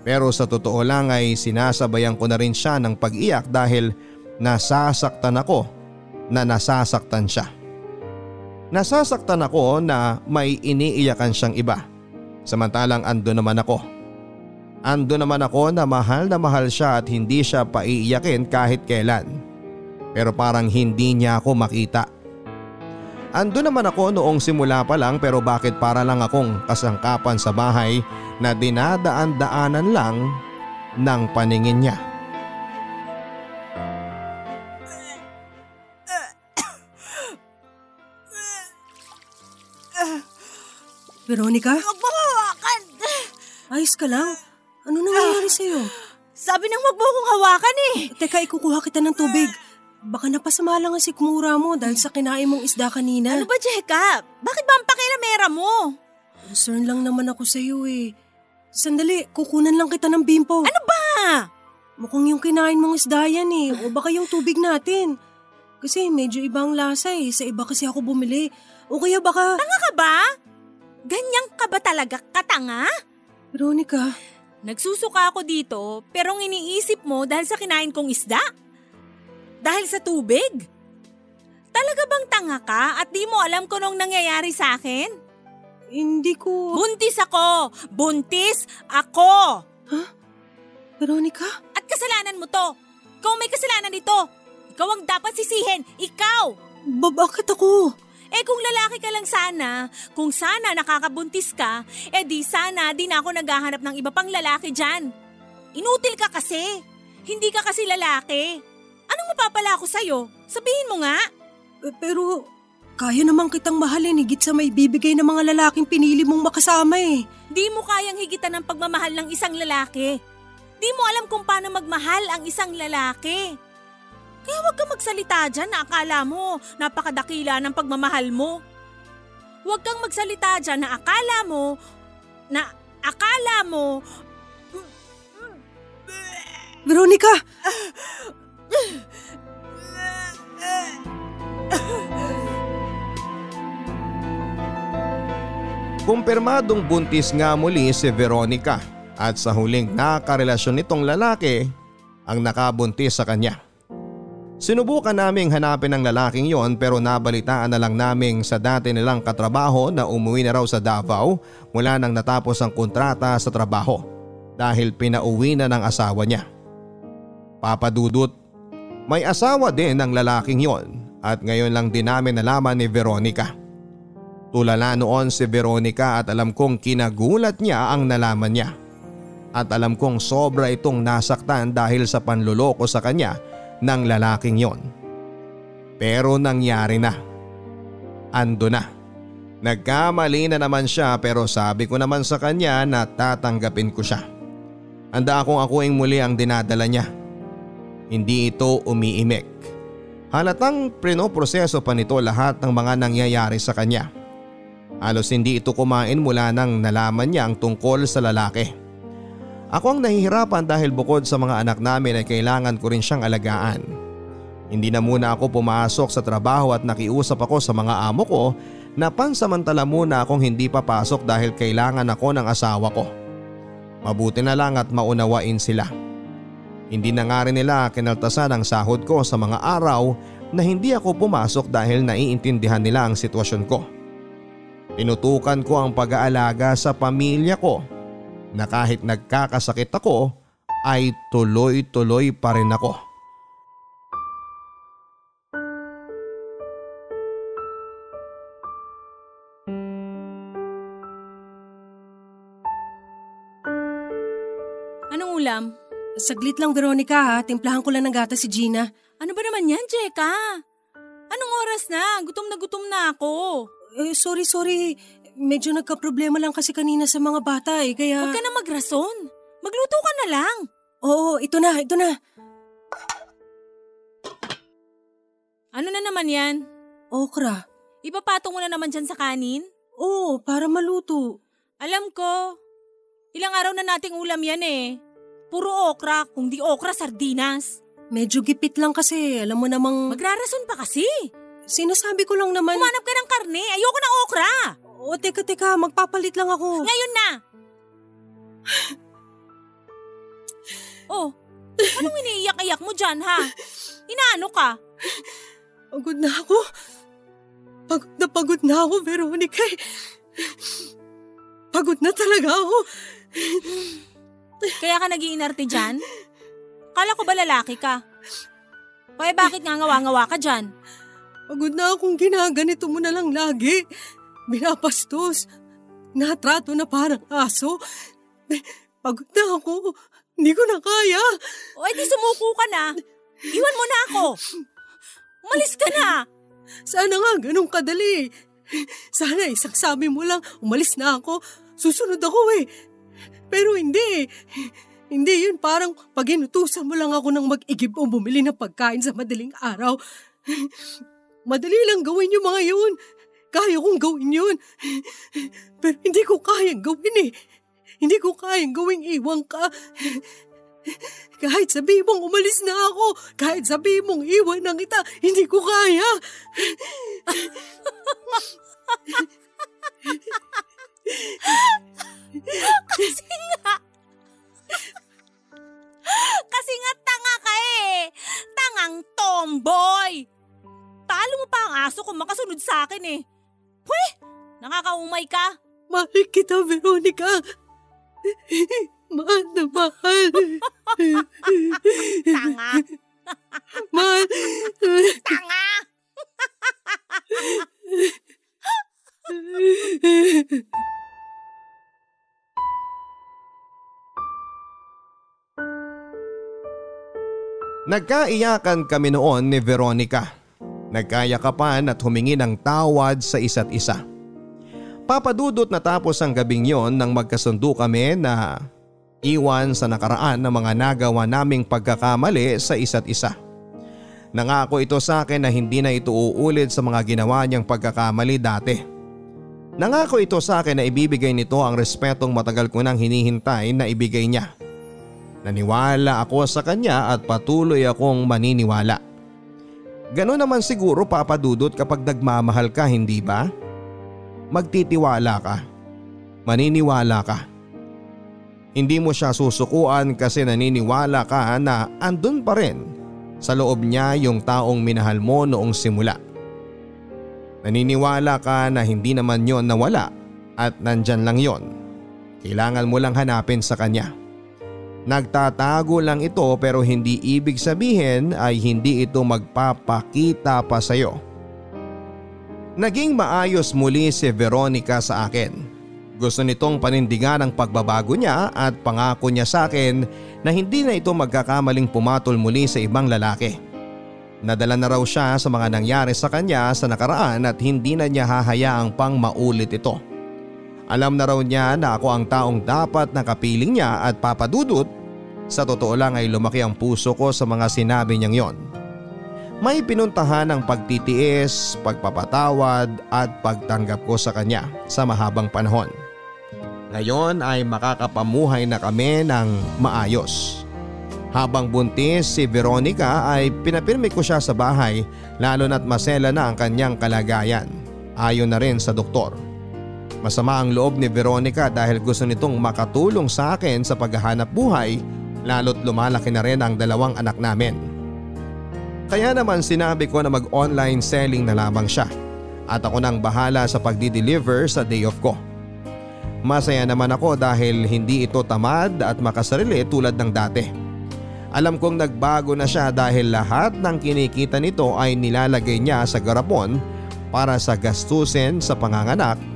Pero sa totoo lang ay sinasabayan ko na rin siya ng pag-iyak dahil nasasaktan ako na nasasaktan siya. Nasasaktan ako na may iniiyakan siyang iba. Samantalang ando naman ako. Ando naman ako na mahal na mahal siya at hindi siya paiiyakin kahit kailan. Pero parang hindi niya ako makita. Ando naman ako noong simula pa lang pero bakit para lang akong kasangkapan sa bahay na dinadaan-daanan lang ng paningin niya.
Veronica,
Huwag mo hawakan!
ayos ka lang? Ano nangyayari sa'yo?
Sabi nang wag mo akong hawakan eh.
Teka, ikukuha kita ng tubig. Baka napasama lang ang sikmura mo dahil sa kinain mong isda kanina.
Ano ba, Jeka? Bakit ba ang pakilamera mo?
Concern lang naman ako sa'yo eh. Sandali, kukunan lang kita ng bimpo.
Ano ba?
Mukhang yung kinain mong isda yan eh. O baka yung tubig natin. Kasi medyo ibang lasa eh. Sa iba kasi ako bumili. O kaya baka...
Tanga ka ba? Ganyan ka ba talaga katanga?
Veronica,
Nagsusuka ako dito pero ang iniisip mo dahil sa kinain kong isda? Dahil sa tubig? Talaga bang tanga ka at di mo alam kung anong nangyayari sa akin?
hindi ko...
Buntis ako! Buntis ako!
Veronica?
At kasalanan mo to! Ikaw may kasalanan dito! Ikaw ang dapat sisihin! Ikaw!
Ba, bakit ako?
Eh kung lalaki ka lang sana, kung sana nakakabuntis ka, eh di sana di na ako naghahanap ng iba pang lalaki dyan. Inutil ka kasi. Hindi ka kasi lalaki. Mapapala ako sa'yo? Sabihin mo nga.
Eh, pero kaya naman kitang mahalin higit sa may bibigay ng mga lalaking pinili mong makasama eh.
Di mo kayang higitan ng pagmamahal ng isang lalaki. Di mo alam kung paano magmahal ang isang lalaki. Kaya huwag kang magsalita dyan na akala mo napakadakila ng pagmamahal mo. Huwag kang magsalita dyan na akala mo na akala mo
Veronica!
Kumpirmadong buntis nga muli si Veronica At sa huling nakarelasyon nitong lalaki ang nakabuntis sa kanya. Sinubukan naming hanapin ang lalaking yon pero nabalitaan na lang naming sa dati nilang katrabaho na umuwi na raw sa Davao mula nang natapos ang kontrata sa trabaho dahil pinauwi na ng asawa niya. Papadudot, may asawa din ang lalaking yon at ngayon lang din namin nalaman ni Veronica. Tulala noon si Veronica at alam kong kinagulat niya ang nalaman niya. At alam kong sobra itong nasaktan dahil sa panluloko sa kanya ng lalaking yon. Pero nangyari na. Ando na. Nagkamali na naman siya pero sabi ko naman sa kanya na tatanggapin ko siya. Handa akong akuing muli ang dinadala niya. Hindi ito umiimik. Halatang prinoproseso pa nito lahat ng mga nangyayari sa kanya. Halos hindi ito kumain mula nang nalaman niya ang tungkol sa lalaki. Ako ang nahihirapan dahil bukod sa mga anak namin ay kailangan ko rin siyang alagaan. Hindi na muna ako pumasok sa trabaho at nakiusap ako sa mga amo ko na pansamantala muna akong hindi papasok dahil kailangan ako ng asawa ko. Mabuti na lang at maunawain sila. Hindi na nga rin nila kinaltasan ang sahod ko sa mga araw na hindi ako pumasok dahil naiintindihan nila ang sitwasyon ko. Pinutukan ko ang pag-aalaga sa pamilya ko na kahit nagkakasakit ako ay tuloy-tuloy pa rin ako.
Saglit lang Veronica ha, timplahan ko lang ng gata si Gina.
Ano ba naman yan, Jeka? Anong oras na? Gutom na gutom na ako.
Eh, sorry, sorry. Medyo nagka-problema lang kasi kanina sa mga bata eh, kaya…
Huwag ka na magrason. Magluto ka na lang.
Oo, ito na, ito na.
Ano na naman yan?
Okra.
Ipapatong mo na naman dyan sa kanin?
Oo, para maluto.
Alam ko. Ilang araw na nating ulam yan eh. Puro okra, kung di okra, sardinas.
Medyo gipit lang kasi, alam mo namang…
Magrarason pa kasi.
Sinasabi ko lang naman…
Humanap ka ng karne, ayoko ng okra.
O, teka, teka, magpapalit lang ako.
Ngayon na. oh, anong iniiyak-iyak mo dyan ha? Inaano ka?
Pagod na ako. Pagod na pagod na ako, Veronica. Pagod na talaga ako.
Kaya ka nagiinarte dyan? Kala ko ba lalaki ka? Kaya bakit nga ngawa-ngawa ka dyan?
Pagod na akong ginaganito mo na lang lagi. Binapastos. Natrato na parang aso. Pagod na ako. Hindi ko na kaya.
O edi sumuko ka na. Iwan mo na ako. Umalis ka na.
Sana nga ganun kadali. Sana isang sabi mo lang, umalis na ako. Susunod ako eh. Pero hindi. Hindi yun parang pag inutusan mo lang ako ng mag-igib o bumili ng pagkain sa madaling araw. Madali lang gawin yung mga yun. Kaya kong gawin yun. Pero hindi ko kayang gawin eh. Hindi ko kayang gawing iwan ka. Kahit sabi mong umalis na ako, kahit sabi mong iwan na kita, hindi ko kaya.
Kasi nga. Kasi nga tanga ka eh. Tangang tomboy. Talo mo pa ang aso kung makasunod sa akin eh. Pwe! Nakakaumay ka.
Mahal kita, Veronica. Mahal na mahal.
Tanga.
Mahal.
Tanga!
Nagkaiyakan kami noon ni Veronica. Nagkayakapan at humingi ng tawad sa isa't isa. Papadudot na tapos ang gabing yon nang magkasundo kami na iwan sa nakaraan ng mga nagawa naming pagkakamali sa isa't isa. Nangako ito sa akin na hindi na ito uulit sa mga ginawa niyang pagkakamali dati. Nangako ito sa akin na ibibigay nito ang respetong matagal ko nang hinihintay na ibigay niya. Naniwala ako sa kanya at patuloy akong maniniwala. Ganon naman siguro papadudot kapag nagmamahal ka hindi ba? Magtitiwala ka. Maniniwala ka. Hindi mo siya susukuan kasi naniniwala ka na andun pa rin sa loob niya yung taong minahal mo noong simula. Naniniwala ka na hindi naman yon nawala at nandyan lang yon. Kailangan mo lang hanapin sa kanya. Nagtatago lang ito pero hindi ibig sabihin ay hindi ito magpapakita pa sa'yo. Naging maayos muli si Veronica sa akin gusto nitong panindigan ang pagbabago niya at pangako niya sa akin na hindi na ito magkakamaling pumatol muli sa ibang lalaki. Nadala na raw siya sa mga nangyari sa kanya sa nakaraan at hindi na niya hahayaang pang maulit ito. Alam na raw niya na ako ang taong dapat nakapiling niya at papadudot. Sa totoo lang ay lumaki ang puso ko sa mga sinabi niyang yon. May pinuntahan ng pagtitiis, pagpapatawad at pagtanggap ko sa kanya sa mahabang panahon. Ngayon ay makakapamuhay na kami ng maayos. Habang buntis si Veronica ay pinapirmi ko siya sa bahay lalo na't masela na ang kanyang kalagayan. Ayon na rin sa doktor. Masama ang loob ni Veronica dahil gusto nitong makatulong sa akin sa paghahanap buhay lalo't lumalaki na rin ang dalawang anak namin. Kaya naman sinabi ko na mag-online selling na lamang siya at ako nang bahala sa pagdi-deliver sa day off ko. Masaya naman ako dahil hindi ito tamad at makasarili tulad ng dati. Alam kong nagbago na siya dahil lahat ng kinikita nito ay nilalagay niya sa garapon para sa gastusin sa panganganak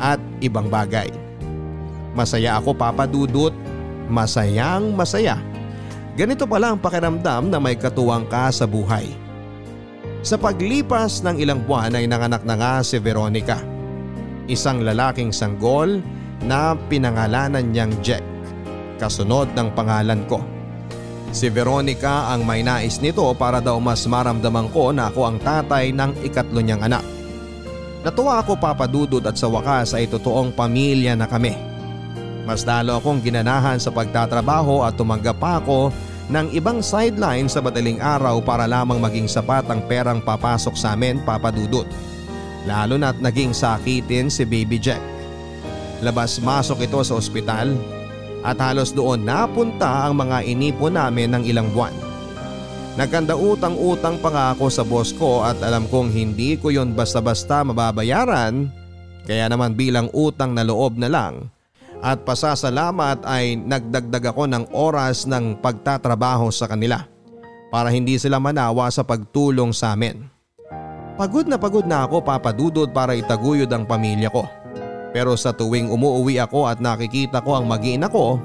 at ibang bagay. Masaya ako papadudot, masayang masaya. Ganito pala ang pakiramdam na may katuwang ka sa buhay. Sa paglipas ng ilang buwan ay nanganak na nga si Veronica isang lalaking sanggol na pinangalanan niyang Jack, kasunod ng pangalan ko. Si Veronica ang may nais nito para daw mas maramdaman ko na ako ang tatay ng ikatlo niyang anak. Natuwa ako papadudod at sa wakas ay totoong pamilya na kami. Mas lalo akong ginanahan sa pagtatrabaho at tumanggap pa ako ng ibang sideline sa madaling araw para lamang maging sapat ang perang papasok sa amin papadudod lalo na't naging sakitin si Baby Jack. Labas-masok ito sa ospital at halos doon napunta ang mga inipon namin ng ilang buwan. Nagkanda utang-utang pa nga ako sa boss ko at alam kong hindi ko yon basta-basta mababayaran kaya naman bilang utang na loob na lang at pasasalamat ay nagdagdag ako ng oras ng pagtatrabaho sa kanila para hindi sila manawa sa pagtulong sa amin. Pagod na pagod na ako papadudod para itaguyod ang pamilya ko. Pero sa tuwing umuuwi ako at nakikita ko ang mag-iina ko,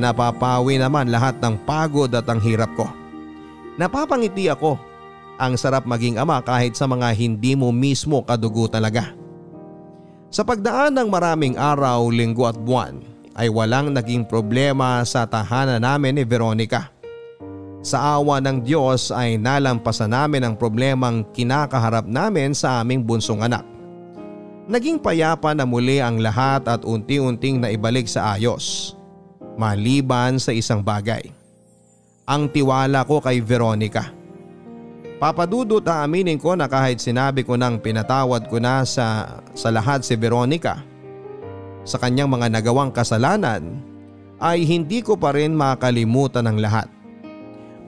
napapawi naman lahat ng pagod at ang hirap ko. Napapangiti ako. Ang sarap maging ama kahit sa mga hindi mo mismo kadugo talaga. Sa pagdaan ng maraming araw, linggo at buwan ay walang naging problema sa tahanan namin ni Veronica. Sa awa ng Diyos ay nalampasan namin ang problemang kinakaharap namin sa aming bunsong anak. Naging payapa na muli ang lahat at unti-unting naibalik sa ayos. Maliban sa isang bagay. Ang tiwala ko kay Veronica. Papadudot aaminin ko na kahit sinabi ko nang pinatawad ko na sa, sa lahat si Veronica sa kanyang mga nagawang kasalanan ay hindi ko pa rin makalimutan ang lahat.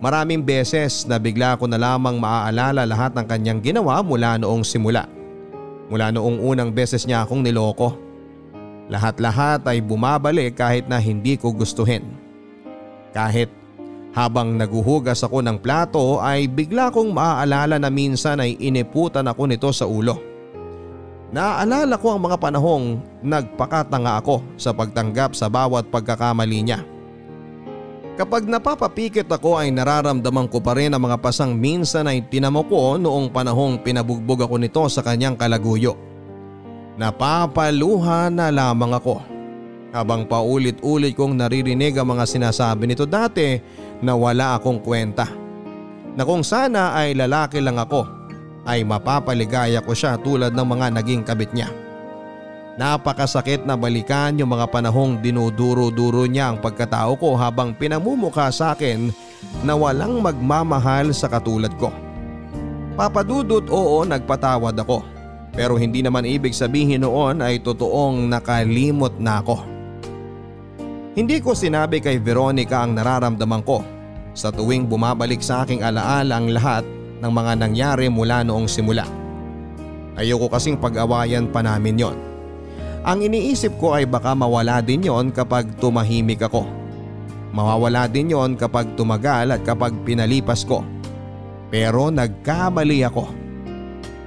Maraming beses na bigla ko na lamang maaalala lahat ng kanyang ginawa mula noong simula. Mula noong unang beses niya akong niloko. Lahat-lahat ay bumabalik kahit na hindi ko gustuhin. Kahit habang naguhugas ako ng plato ay bigla kong maaalala na minsan ay iniputan ako nito sa ulo. Naaalala ko ang mga panahong nagpakatanga ako sa pagtanggap sa bawat pagkakamali niya. Kapag napapapikit ako ay nararamdaman ko pa rin ang mga pasang minsan ay tinamo ko noong panahong pinabugbog ako nito sa kanyang kalaguyo. Napapaluha na lamang ako. Habang paulit-ulit kong naririnig ang mga sinasabi nito dati na wala akong kwenta. Na kung sana ay lalaki lang ako ay mapapaligaya ko siya tulad ng mga naging kabit niya. Napakasakit na balikan yung mga panahong dinuduro-duro niya ang pagkatao ko habang pinamumukha sa akin na walang magmamahal sa katulad ko. Papadudot oo nagpatawad ako pero hindi naman ibig sabihin noon ay totoong nakalimot na ako. Hindi ko sinabi kay Veronica ang nararamdaman ko sa tuwing bumabalik sa aking alaala ang lahat ng mga nangyari mula noong simula. Ayoko kasing pag-awayan pa namin yon. Ang iniisip ko ay baka mawala din yon kapag tumahimik ako. Mawawala din yon kapag tumagal at kapag pinalipas ko. Pero nagkamali ako.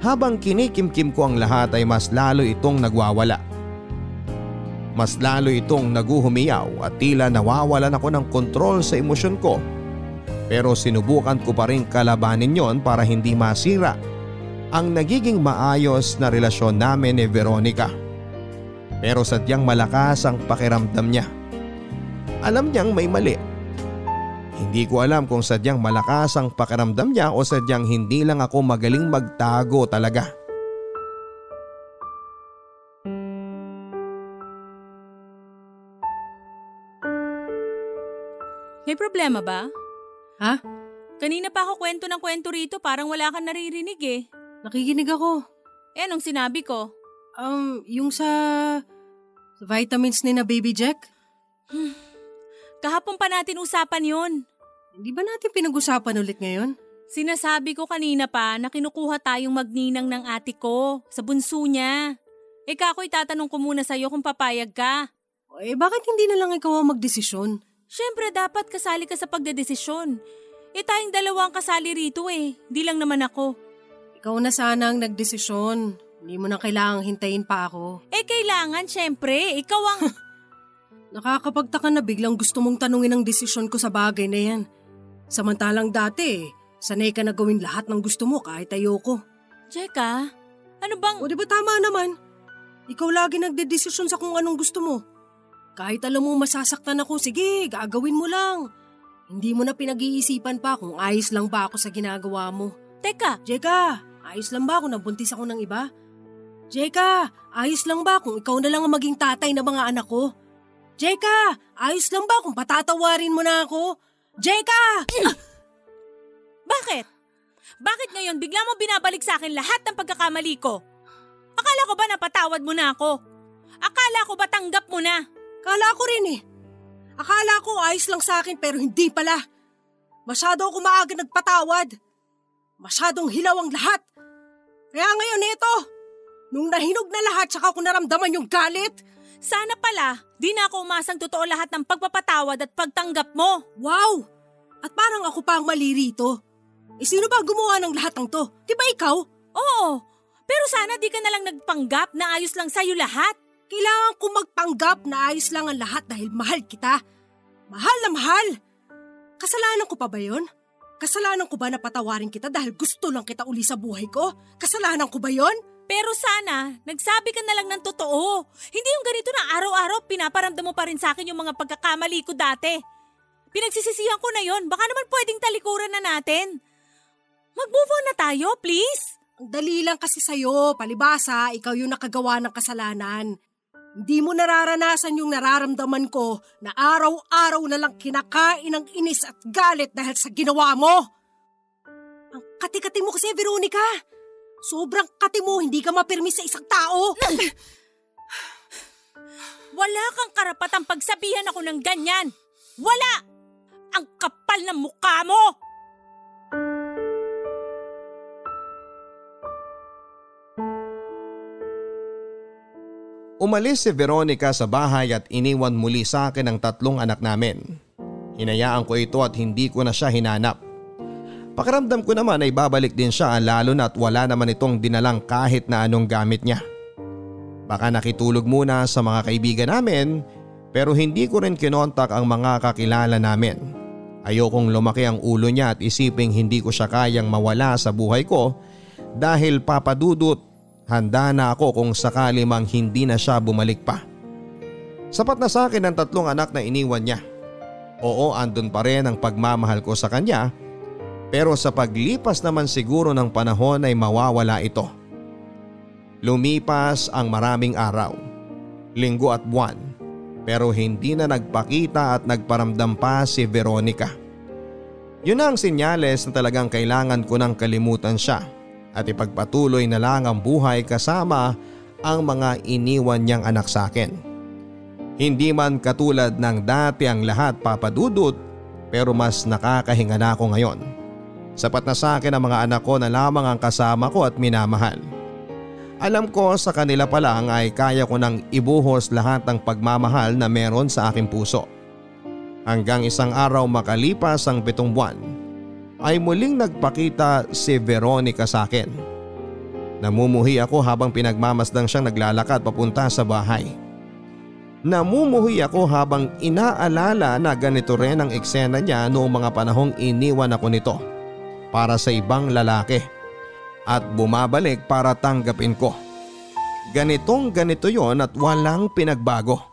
Habang kinikimkim ko ang lahat ay mas lalo itong nagwawala. Mas lalo itong naguhumiyaw at tila nawawalan ako ng kontrol sa emosyon ko. Pero sinubukan ko pa rin kalabanin yon para hindi masira ang nagiging maayos na relasyon namin ni Veronica. Pero sadyang malakas ang pakiramdam niya. Alam niyang may mali. Hindi ko alam kung sadyang malakas ang pakiramdam niya o sadyang hindi lang ako magaling magtago talaga.
May problema ba?
Ha?
Kanina pa ako kwento ng kwento rito parang wala kang naririnig eh.
Nakikinig ako.
Eh anong sinabi ko?
Um, yung sa, sa vitamins ni na Baby Jack?
Kahapon pa natin usapan yon.
Hindi ba natin pinag-usapan ulit ngayon?
Sinasabi ko kanina pa na kinukuha tayong magninang ng ate ko sa bunso niya. Eh kako itatanong ko muna sa'yo kung papayag ka.
Eh bakit hindi na lang ikaw ang magdesisyon?
Siyempre dapat kasali ka sa pagdedesisyon. Eh tayong dalawa ang kasali rito eh, di lang naman ako.
Ikaw na sana ang nagdesisyon. Hindi mo na kailangang hintayin pa ako.
Eh kailangan siyempre, ikaw ang...
Nakakapagtaka na biglang gusto mong tanungin ang desisyon ko sa bagay na yan. Samantalang dati, sanay ka na gawin lahat ng gusto mo kahit ayoko.
Jeka, ano bang...
O di ba tama naman? Ikaw lagi nagdedesisyon sa kung anong gusto mo. Kahit alam mo masasaktan ako, sige, gagawin mo lang. Hindi mo na pinag-iisipan pa kung ayos lang ba ako sa ginagawa mo.
Teka,
Jeka, ayos lang ba kung nabuntis ako ng iba? Jeka, ayos lang ba kung ikaw na lang ang maging tatay ng mga anak ko? Jeka, ayos lang ba kung patatawarin mo na ako? Jeka!
bakit? Bakit ngayon bigla mo binabalik sa akin lahat ng pagkakamali ko? Akala ko ba napatawad mo na ako? Akala ko ba tanggap mo na?
Kala ko rin eh. Akala ko ayos lang sa akin pero hindi pala. Masyado ako maaga nagpatawad. Masyadong hilaw ang lahat. Kaya ngayon ito, nung nahinog na lahat saka ko naramdaman yung galit.
Sana pala, di na ako umasang totoo lahat ng pagpapatawad at pagtanggap mo.
Wow! At parang ako pa ang mali rito. Eh sino ba gumawa ng lahat ng to? Di ba ikaw?
Oo, pero sana di ka na lang nagpanggap na ayos lang sa'yo lahat.
Kailangan ko magpanggap na ayos lang ang lahat dahil mahal kita. Mahal na mahal. Kasalanan ko pa ba yon? Kasalanan ko ba na patawarin kita dahil gusto lang kita uli sa buhay ko? Kasalanan ko ba yon?
Pero sana, nagsabi ka na lang ng totoo. Hindi yung ganito na araw-araw pinaparamdam mo pa rin sa akin yung mga pagkakamali ko dati. Pinagsisisihan ko na yon. Baka naman pwedeng talikuran na natin. Mag-move on na tayo, please.
Ang dali lang kasi sa'yo, palibasa, ikaw yung nakagawa ng kasalanan. Hindi mo nararanasan yung nararamdaman ko na araw-araw na lang kinakain ng inis at galit dahil sa ginawa mo. Ang kati-kati mo kasi, Veronica. Sobrang kati mo, hindi ka mapirmis sa isang tao.
Wala kang karapatang pagsabihan ako ng ganyan. Wala! Ang kapal ng mukha mo!
Umalis si Veronica sa bahay at iniwan muli sa akin ang tatlong anak namin. Hinayaan ko ito at hindi ko na siya hinanap. Pakiramdam ko naman ay babalik din siya lalo na at wala naman itong dinalang kahit na anong gamit niya. Baka nakitulog muna sa mga kaibigan namin pero hindi ko rin kinontak ang mga kakilala namin. Ayokong lumaki ang ulo niya at isiping hindi ko siya kayang mawala sa buhay ko dahil papadudot handa na ako kung sakali mang hindi na siya bumalik pa. Sapat na sa akin ang tatlong anak na iniwan niya. Oo andun pa rin ang pagmamahal ko sa kanya pero sa paglipas naman siguro ng panahon ay mawawala ito. Lumipas ang maraming araw, linggo at buwan pero hindi na nagpakita at nagparamdam pa si Veronica. Yun ang sinyales na talagang kailangan ko nang kalimutan siya at ipagpatuloy na lang ang buhay kasama ang mga iniwan niyang anak sa akin. Hindi man katulad ng dati ang lahat papadudot pero mas nakakahinga na ako ngayon. Sapat na sa akin ang mga anak ko na lamang ang kasama ko at minamahal. Alam ko sa kanila pa lang ay kaya ko nang ibuhos lahat ng pagmamahal na meron sa aking puso. Hanggang isang araw makalipas ang pitong buwan ay muling nagpakita si Veronica sa akin. Namumuhi ako habang pinagmamasdang siyang naglalakad papunta sa bahay. Namumuhi ako habang inaalala na ganito rin ang eksena niya noong mga panahong iniwan ako nito para sa ibang lalaki at bumabalik para tanggapin ko. Ganitong ganito yon at walang pinagbago.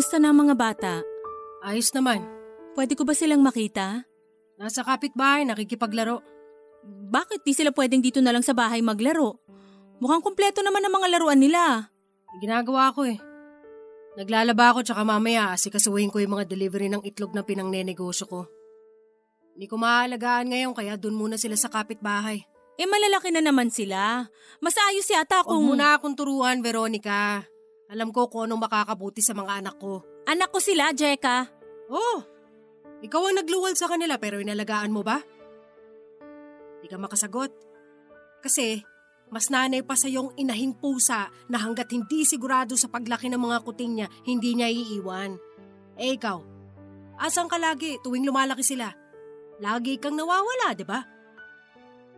Kumusta na ang mga bata?
Ayos naman.
Pwede ko ba silang makita?
Nasa kapitbahay, nakikipaglaro.
Bakit di sila pwedeng dito na lang sa bahay maglaro? Mukhang kumpleto naman ang mga laruan nila.
Ginagawa ko eh. Naglalaba ako tsaka mamaya asikasuhin ko yung mga delivery ng itlog na pinangnenegosyo ko. Hindi ko maaalagaan ngayon kaya dun muna sila sa kapitbahay.
Eh malalaki na naman sila. Mas ayos yata
Huwag
kung...
mo na akong turuan, Veronica. Alam ko kung anong makakabuti sa mga anak ko.
Anak ko sila, Jeka.
Oh, ikaw ang nagluwal sa kanila pero inalagaan mo ba? Di ka makasagot. Kasi mas nanay pa sa yung inahing pusa na hanggat hindi sigurado sa paglaki ng mga kuting niya, hindi niya iiwan. Eh ikaw, asan ka lagi tuwing lumalaki sila? Lagi kang nawawala, di ba?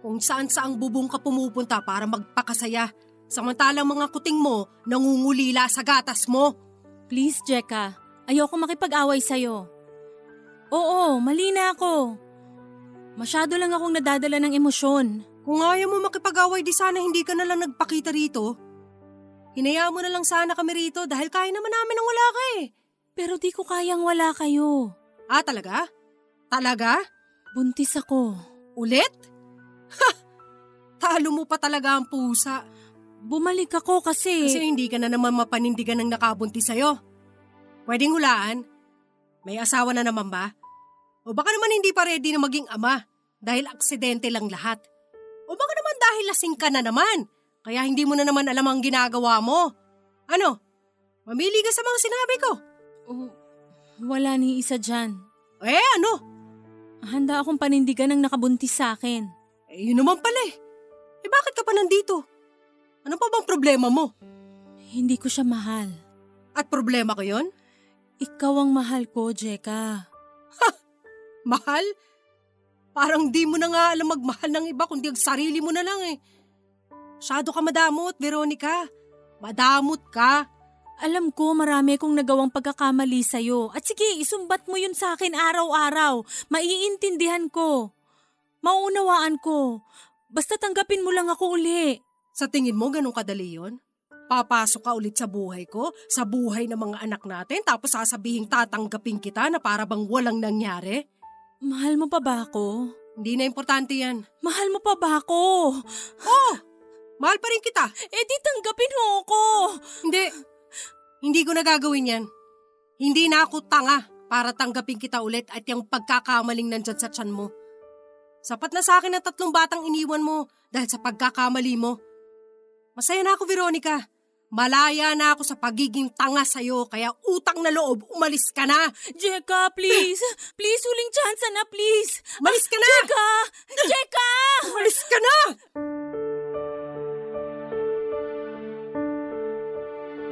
Kung saan saang bubong ka pumupunta para magpakasaya, samantalang mga kuting mo nangungulila sa gatas mo.
Please, Jeka. Ayoko makipag-away sa'yo. Oo, mali na ako. Masyado lang akong nadadala ng emosyon.
Kung ayaw mo makipag-away, di sana hindi ka na lang nagpakita rito. Hinayaan mo na lang sana kami rito dahil kaya naman namin ang wala ka eh.
Pero di ko kayang wala kayo.
Ah, talaga? Talaga?
Buntis ako.
Ulit? Ha! Talo mo pa talaga ang pusa.
Bumalik ako kasi...
Kasi hindi ka na naman mapanindigan ng nakabuntis sa'yo. Pwedeng hulaan. May asawa na naman ba? O baka naman hindi pa ready na maging ama dahil aksidente lang lahat. O baka naman dahil lasing ka na naman, kaya hindi mo na naman alam ang ginagawa mo. Ano? Mamili ka sa mga sinabi ko.
Oh, wala ni isa dyan.
Eh ano?
Handa akong panindigan ng nakabuntis sa akin.
Eh yun naman pala eh. Eh bakit ka pa nandito? Ano pa bang problema mo?
Hindi ko siya mahal.
At problema ko yon?
Ikaw ang mahal ko, Jeka.
Mahal? Parang di mo na nga alam magmahal ng iba kundi ang sarili mo na lang eh. Masyado ka madamot, Veronica. Madamot ka.
Alam ko marami kong nagawang pagkakamali sa'yo. At sige, isumbat mo yun sa akin araw-araw. Maiintindihan ko. Mauunawaan ko. Basta tanggapin mo lang ako uli.
Sa tingin mo ganun kadali yon? Papasok ka ulit sa buhay ko, sa buhay ng mga anak natin, tapos sasabihin tatanggapin kita na para bang walang nangyari?
Mahal mo pa ba ako?
Hindi na importante yan.
Mahal mo pa ba ako?
Oh! Mahal pa rin kita.
Eh di tanggapin mo ako.
Hindi. Hindi ko na gagawin yan. Hindi na ako tanga para tanggapin kita ulit at yung pagkakamaling nandyan sa tiyan mo. Sapat na sa akin ang tatlong batang iniwan mo dahil sa pagkakamali mo. Masaya na ako, Veronica. Malaya na ako sa pagiging tanga sa'yo kaya utang na loob, umalis ka na.
Jeka, please. Please, huling chance na, please.
Umalis ka na!
Jeka! Jeka!
Umalis ka na!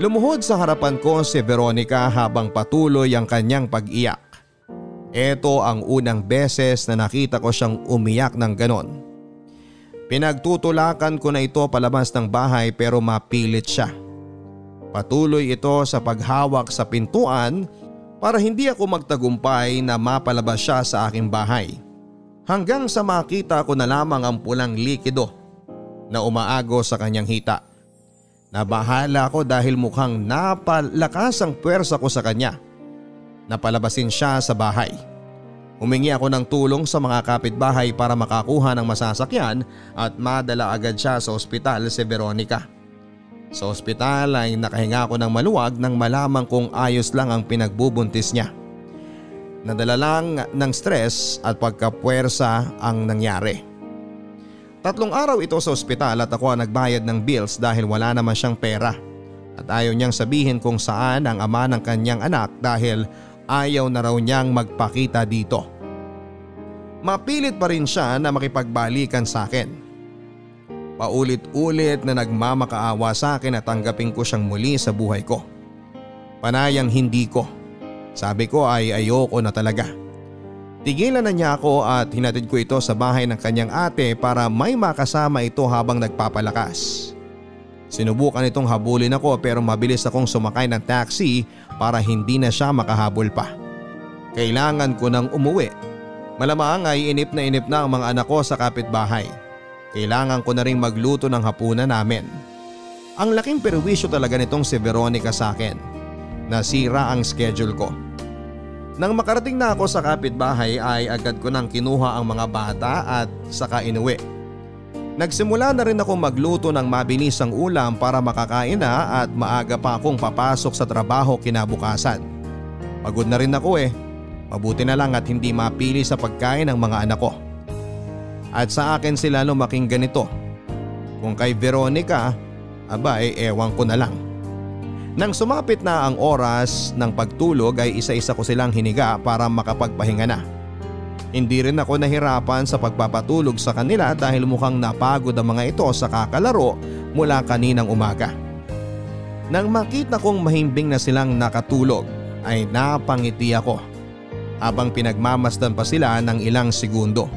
Lumuhod sa harapan ko si Veronica habang patuloy ang kanyang pag-iyak. Ito ang unang beses na nakita ko siyang umiyak ng ganon. Pinagtutulakan ko na ito palabas ng bahay pero mapilit siya. Patuloy ito sa paghawak sa pintuan para hindi ako magtagumpay na mapalabas siya sa aking bahay. Hanggang sa makita ko na lamang ang pulang likido na umaago sa kanyang hita. Nabahala ako dahil mukhang napalakas ang puwersa ko sa kanya. Napalabasin siya sa bahay. Humingi ako ng tulong sa mga kapitbahay para makakuha ng masasakyan at madala agad siya sa ospital si Veronica. Sa ospital ay nakahinga ako ng maluwag nang malaman kong ayos lang ang pinagbubuntis niya. Nadala lang ng stress at pagkapwersa ang nangyari. Tatlong araw ito sa ospital at ako ang nagbayad ng bills dahil wala naman siyang pera. At ayaw niyang sabihin kung saan ang ama ng kanyang anak dahil ayaw na raw niyang magpakita dito. Mapilit pa rin siya na makipagbalikan sa akin. Paulit-ulit na nagmamakaawa sa akin at tanggapin ko siyang muli sa buhay ko. Panayang hindi ko. Sabi ko ay ayoko na talaga. Tigilan na niya ako at hinatid ko ito sa bahay ng kanyang ate para may makasama ito habang nagpapalakas. Sinubukan itong habulin ako pero mabilis akong sumakay ng taxi para hindi na siya makahabol pa. Kailangan ko nang umuwi. Malamang ay inip na inip na ang mga anak ko sa kapitbahay. Kailangan ko na rin magluto ng hapunan namin. Ang laking perwisyo talaga nitong si Veronica sa akin. Nasira ang schedule ko. Nang makarating na ako sa kapitbahay ay agad ko nang kinuha ang mga bata at saka inuwi. Nagsimula na rin ako magluto ng mabilisang ulam para makakain na at maaga pa akong papasok sa trabaho kinabukasan. Pagod na rin ako eh. Mabuti na lang at hindi mapili sa pagkain ng mga anak ko. At sa akin sila lumaking ganito. Kung kay Veronica, aba eh ewan ko na lang. Nang sumapit na ang oras ng pagtulog ay isa-isa ko silang hiniga para makapagpahinga na. Hindi rin ako nahirapan sa pagpapatulog sa kanila dahil mukhang napagod ang mga ito sa kakalaro mula kaninang umaga. Nang makita kong mahimbing na silang nakatulog ay napangiti ako habang pinagmamasdan pa sila ng ilang segundo.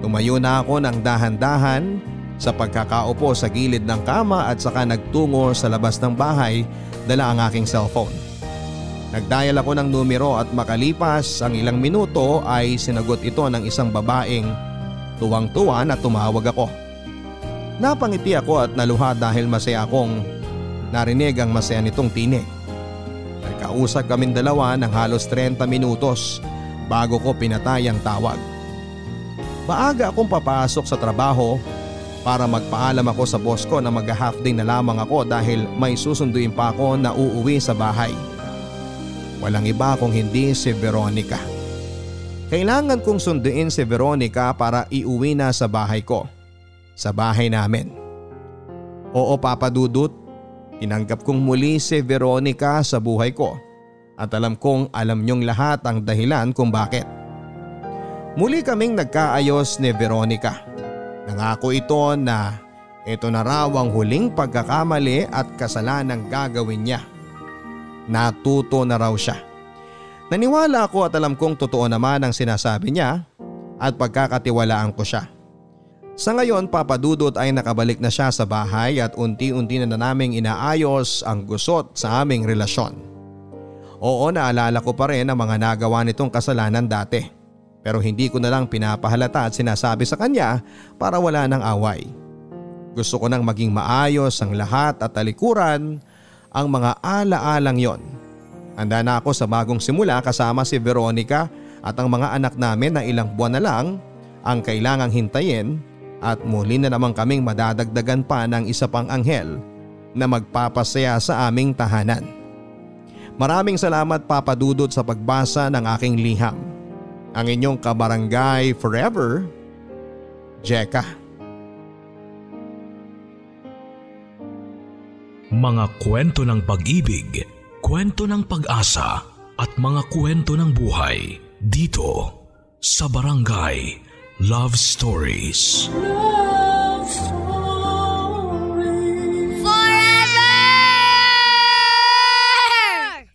Tumayo na ako ng dahan-dahan sa pagkakaupo sa gilid ng kama at saka nagtungo sa labas ng bahay dala ang aking cellphone. Nagdial ako ng numero at makalipas ang ilang minuto ay sinagot ito ng isang babaeng tuwang-tuwa na tumawag ako. Napangiti ako at naluha dahil masaya akong narinig ang masaya nitong tinig. Nagkausap kaming dalawa ng halos 30 minutos bago ko pinatay ang tawag. Maaga akong papasok sa trabaho para magpaalam ako sa boss ko na mag-half day na lamang ako dahil may susunduin pa ako na uuwi sa bahay. Walang iba kung hindi si Veronica. Kailangan kong sunduin si Veronica para iuwi na sa bahay ko. Sa bahay namin. Oo Papa Dudut, tinanggap kong muli si Veronica sa buhay ko at alam kong alam niyong lahat ang dahilan kung bakit. Muli kaming nagkaayos ni Veronica. Nangako ito na ito na raw ang huling pagkakamali at kasalanang gagawin niya. Natuto na raw siya. Naniwala ako at alam kong totoo naman ang sinasabi niya at pagkakatiwalaan ko siya. Sa ngayon papadudot ay nakabalik na siya sa bahay at unti-unti na, na naming inaayos ang gusot sa aming relasyon. Oo naalala ko pa rin ang mga nagawa nitong kasalanan dati pero hindi ko na lang pinapahalata at sinasabi sa kanya para wala ng away. Gusto ko nang maging maayos ang lahat at talikuran ang mga ala-alang yon. Handa na ako sa bagong simula kasama si Veronica at ang mga anak namin na ilang buwan na lang ang kailangang hintayin at muli na naman kaming madadagdagan pa ng isa pang anghel na magpapasaya sa aming tahanan. Maraming salamat Papa Dudut sa pagbasa ng aking liham. Ang inyong kabarangay forever, Jeka.
Mga kwento ng pag-ibig, kwento ng pag-asa at mga kwento ng buhay dito sa Barangay Love Stories.
Love